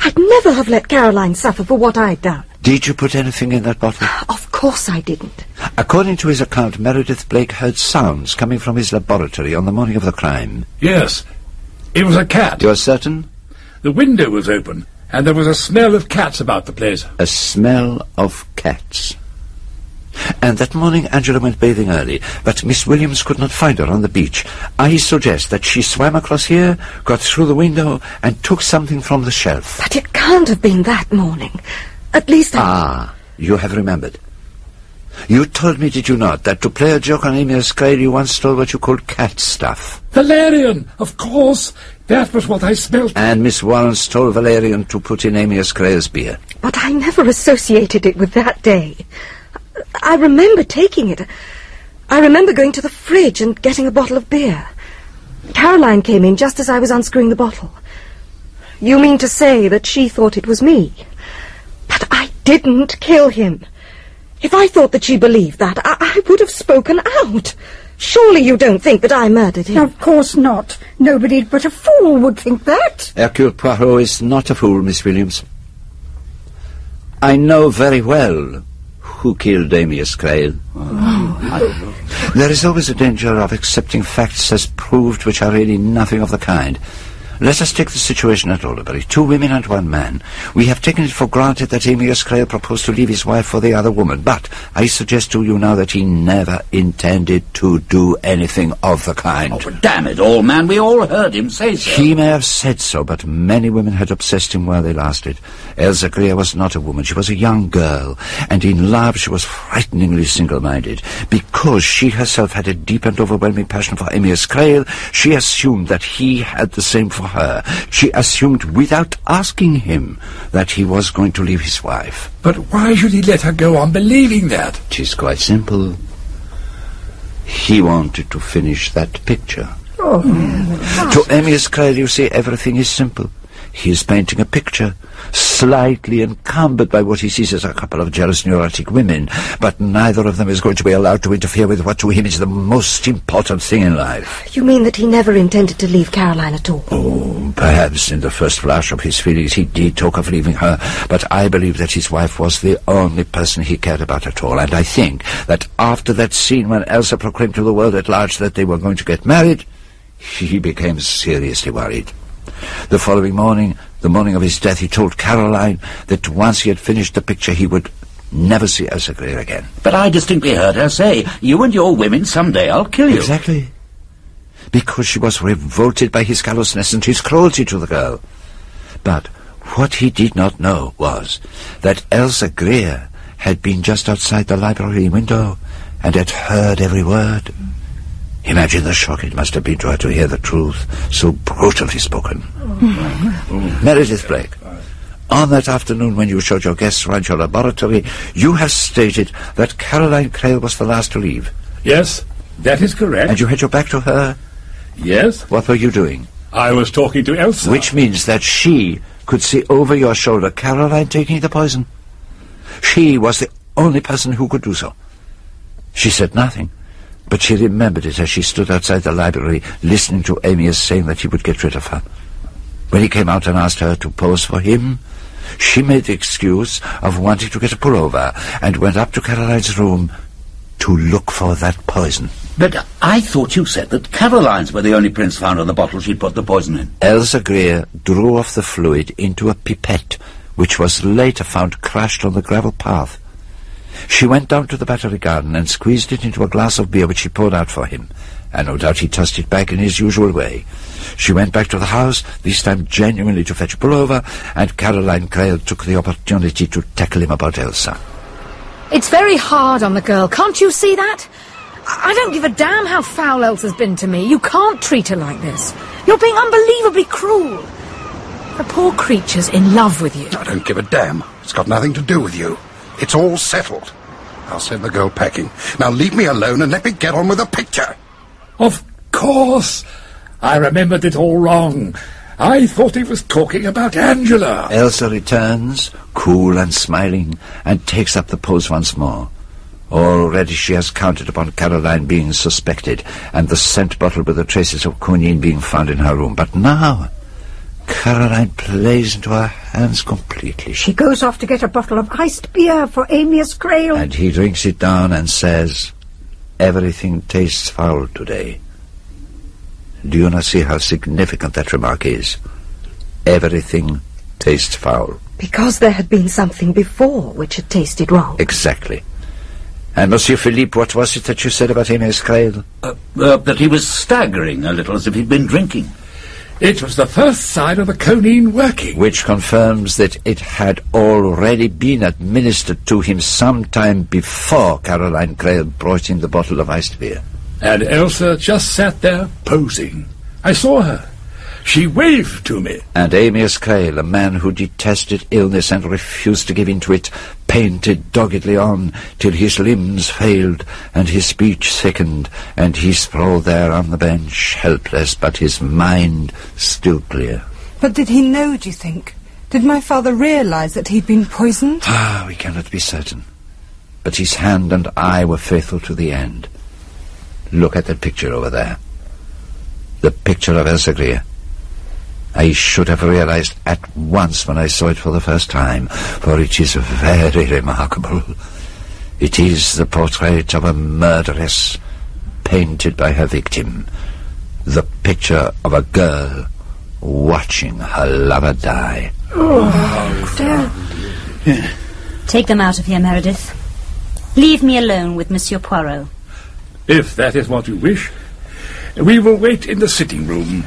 I'd never have let Caroline suffer for what I'd done. Did you put anything in that bottle? Of course I didn't. According to his account, Meredith Blake heard sounds coming from his laboratory on the morning of the crime. Yes. It was a cat. You're certain? The window was open, and there was a smell of cats about the place. A smell of cats. And that morning Angela went bathing early, but Miss Williams could not find her on the beach. I suggest that she swam across here, got through the window, and took something from the shelf. But it can't have been that morning. At least I... Ah, you have remembered. You told me, did you not, that to play a joke on Amyas Crale you once stole what you called cat stuff. Valerian, of course. That was what I smelled. And Miss Warren stole Valerian to put in Amyas Crale's beer. But I never associated it with that day. I remember taking it. I remember going to the fridge and getting a bottle of beer. Caroline came in just as I was unscrewing the bottle. You mean to say that she thought it was me? But I didn't kill him. If I thought that she believed that, I, I would have spoken out. Surely you don't think that I murdered him? Of course not. Nobody but a fool would think that. Hercule Poirot is not a fool, Miss Williams. I know very well who killed Amyas Crale. Oh. There is always a danger of accepting facts as proved which are really nothing of the kind. Let us take the situation at Alderbury. Two women and one man. We have taken it for granted that Amyas Crale proposed to leave his wife for the other woman, but I suggest to you now that he never intended to do anything of the kind. Oh, damn it all, man. We all heard him say so. He may have said so, but many women had obsessed him while they lasted. Elsa Greer was not a woman. She was a young girl, and in love she was frighteningly single-minded. Because she herself had a deep and overwhelming passion for Amyas Crale, she assumed that he had the same for her. She assumed without asking him that he was going to leave his wife. But why should he let her go on believing that? It is quite simple. He wanted to finish that picture. Oh. To Amyas Crale, you see, everything is simple. He is painting a picture, slightly encumbered by what he sees as a couple of jealous neurotic women, but neither of them is going to be allowed to interfere with what to him is the most important thing in life. You mean that he never intended to leave Caroline at all? Oh, perhaps in the first flash of his feelings he did talk of leaving her, but I believe that his wife was the only person he cared about at all, and I think that after that scene when Elsa proclaimed to the world at large that they were going to get married, he became seriously worried. The following morning, The morning of his death, he told Caroline that once he had finished the picture, he would never see Elsa Greer again. But I distinctly heard her say, you and your women, someday I'll kill you. Exactly. Because she was revolted by his callousness and his cruelty to the girl. But what he did not know was that Elsa Greer had been just outside the library window and had heard every word. Imagine the shock it must have been to her to hear the truth so brutally spoken. Mm. Meredith Blake, on that afternoon when you showed your guests around your laboratory, you have stated that Caroline Crale was the last to leave. Yes, that is correct. And you had your back to her? Yes. What were you doing? I was talking to Elsa. Which means that she could see over your shoulder Caroline taking the poison. She was the only person who could do so. She said nothing, but she remembered it as she stood outside the library listening to Amyas saying that he would get rid of her. When he came out and asked her to pose for him, she made the excuse of wanting to get a pullover and went up to Caroline's room to look for that poison. But I thought you said that Caroline's were the only prints found on the bottle she'd put the poison in. Elsa Greer drew off the fluid into a pipette, which was later found crashed on the gravel path. She went down to the battery garden and squeezed it into a glass of beer which she poured out for him, and no doubt he tossed it back in his usual way. She went back to the house, this time genuinely to fetch a pullover, and Caroline Crale took the opportunity to tackle him about Elsa. It's very hard on the girl, can't you see that? I I don't give a damn how foul Elsa's been to me. You can't treat her like this. You're being unbelievably cruel. The poor creature's in love with you. I don't give a damn. It's got nothing to do with you. It's all settled. I'll send the girl packing. Now leave me alone and let me get on with the picture. Of course. I remembered it all wrong. I thought he was talking about Angela. Elsa returns, cool and smiling, and takes up the pose once more. Already she has counted upon Caroline being suspected, and the scent bottle with the traces of coniine being found in her room. But now, Caroline plays into her hands completely. She goes off to get a bottle of iced beer for Amyas Crale. And he drinks it down and says, Everything tastes foul today. Do you not see how significant that remark is? Everything tastes foul. Because there had been something before which had tasted wrong. Exactly. And Monsieur Philippe, what was it that you said about Amyas Crale? Uh, uh, that he was staggering a little as if he'd been drinking. It was the first sign of the coniine working. Which confirms that it had already been administered to him some time before Caroline Crale brought him the bottle of iced beer. And Elsa just sat there posing. I saw her. She waved to me. And Amyas Crale, a man who detested illness and refused to give in to it, painted doggedly on till his limbs failed and his speech thickened, and he sprawled there on the bench, helpless, but his mind still clear. But did he know, do you think? Did my father realize that he'd been poisoned? Ah, we cannot be certain. But his hand and eye were faithful to the end. Look at that picture over there. The picture of Elsa Greer. I should have realized at once when I saw it for the first time, for it is very remarkable. It is the portrait of a murderess painted by her victim. The picture of a girl watching her lover die. Take them out of here, Meredith. Leave me alone with Monsieur Poirot. If that is what you wish, we will wait in the sitting room.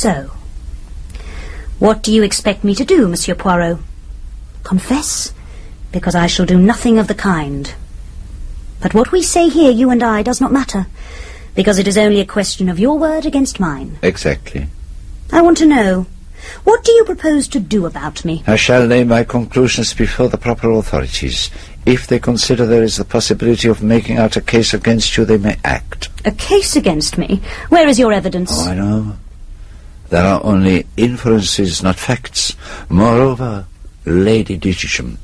So, what do you expect me to do, Monsieur Poirot? Confess? Because I shall do nothing of the kind. But what we say here, you and I, does not matter, because it is only a question of your word against mine. Exactly. I want to know, what do you propose to do about me? I shall lay my conclusions before the proper authorities. If they consider there is the possibility of making out a case against you, they may act. A case against me? Where is your evidence? Oh, I know. There are only inferences, not facts. Moreover, Lady Dittisham,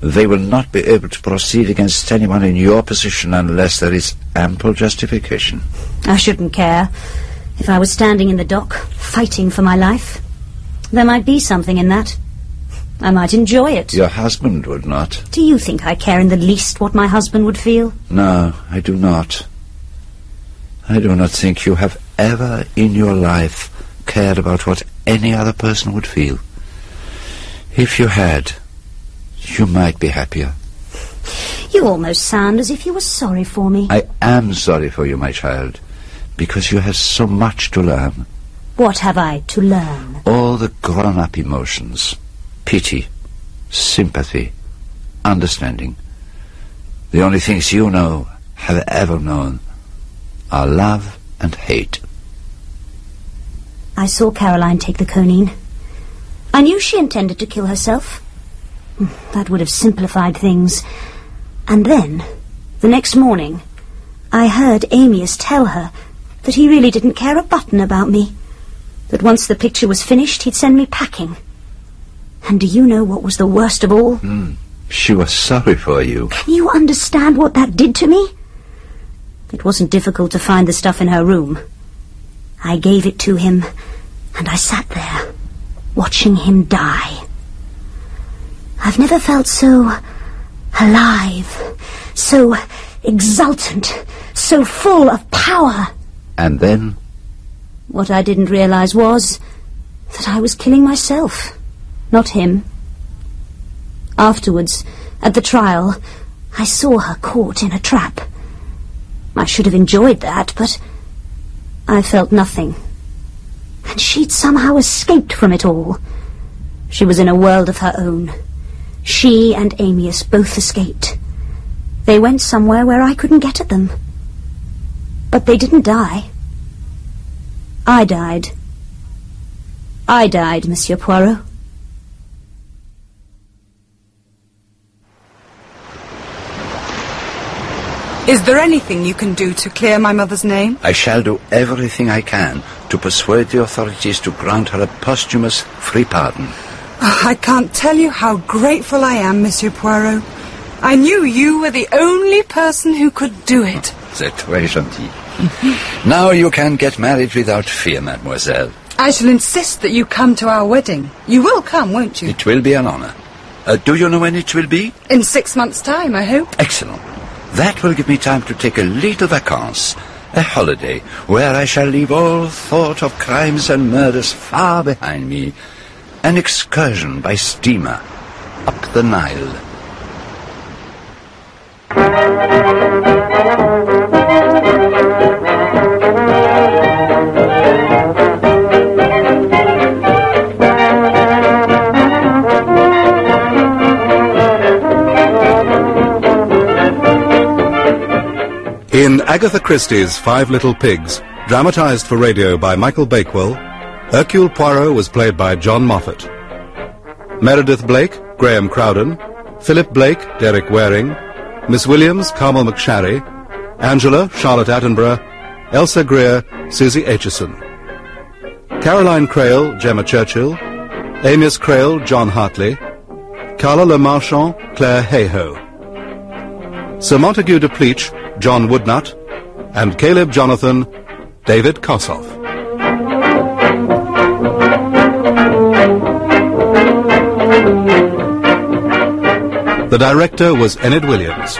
they will not be able to proceed against anyone in your position unless there is ample justification. I shouldn't care if I was standing in the dock, fighting for my life. There might be something in that. I might enjoy it. Your husband would not. Do you think I care in the least what my husband would feel? No, I do not. I do not think you have ever in your life cared about what any other person would feel. If you had, you might be happier. You almost sound as if you were sorry for me. I am sorry for you, my child, because you have so much to learn. What have I to learn? All the grown-up emotions. Pity, sympathy, understanding. The only things you know, have ever known, are love and hate. I saw Caroline take the coniine. I knew she intended to kill herself. That would have simplified things. And then, the next morning, I heard Amyas tell her that he really didn't care a button about me. That once the picture was finished, he'd send me packing. And do you know what was the worst of all? Hmm. She was sorry for you. Can you understand what that did to me? It wasn't difficult to find the stuff in her room. I gave it to him, and I sat there, watching him die. I've never felt so alive, so exultant, so full of power. And then, What I didn't realize was that I was killing myself, not him. Afterwards, at the trial, I saw her caught in a trap. I should have enjoyed that, but I felt nothing. And she'd somehow escaped from it all. She was in a world of her own. She and Amyas both escaped. They went somewhere where I couldn't get at them. But they didn't die. I died. I died, Monsieur Poirot. Is there anything you can do to clear my mother's name? I shall do everything I can to persuade the authorities to grant her a posthumous free pardon. Oh, I can't tell you how grateful I am, Monsieur Poirot. I knew you were the only person who could do it. C'est très gentil. now you can get married without fear, mademoiselle. I shall insist that you come to our wedding. You will come, won't you? It will be an honor. Uh, do you know when it will be? In six months' time, I hope. Excellent. That will give me time to take a little vacances, a holiday, where I shall leave all thought of crimes and murders far behind me. An excursion by steamer up the Nile. In Agatha Christie's Five Little Pigs, dramatized for radio by Michael Bakewell, Hercule Poirot was played by John Moffatt. Meredith Blake, Graham Crowden, Philip Blake, Derek Waring, Miss Williams, Carmel McSharry, Angela, Charlotte Attenborough, Elsa Greer, Suzy Aitchison. Caroline Crale, Gemma Churchill, Amyas Crale, John Hartley, Carla Lemarchant, Claire Hayhoe. Sir Montague Depleach, John Woodnutt, and Caleb Jonathan, David Kossoff. The director was Enid Williams.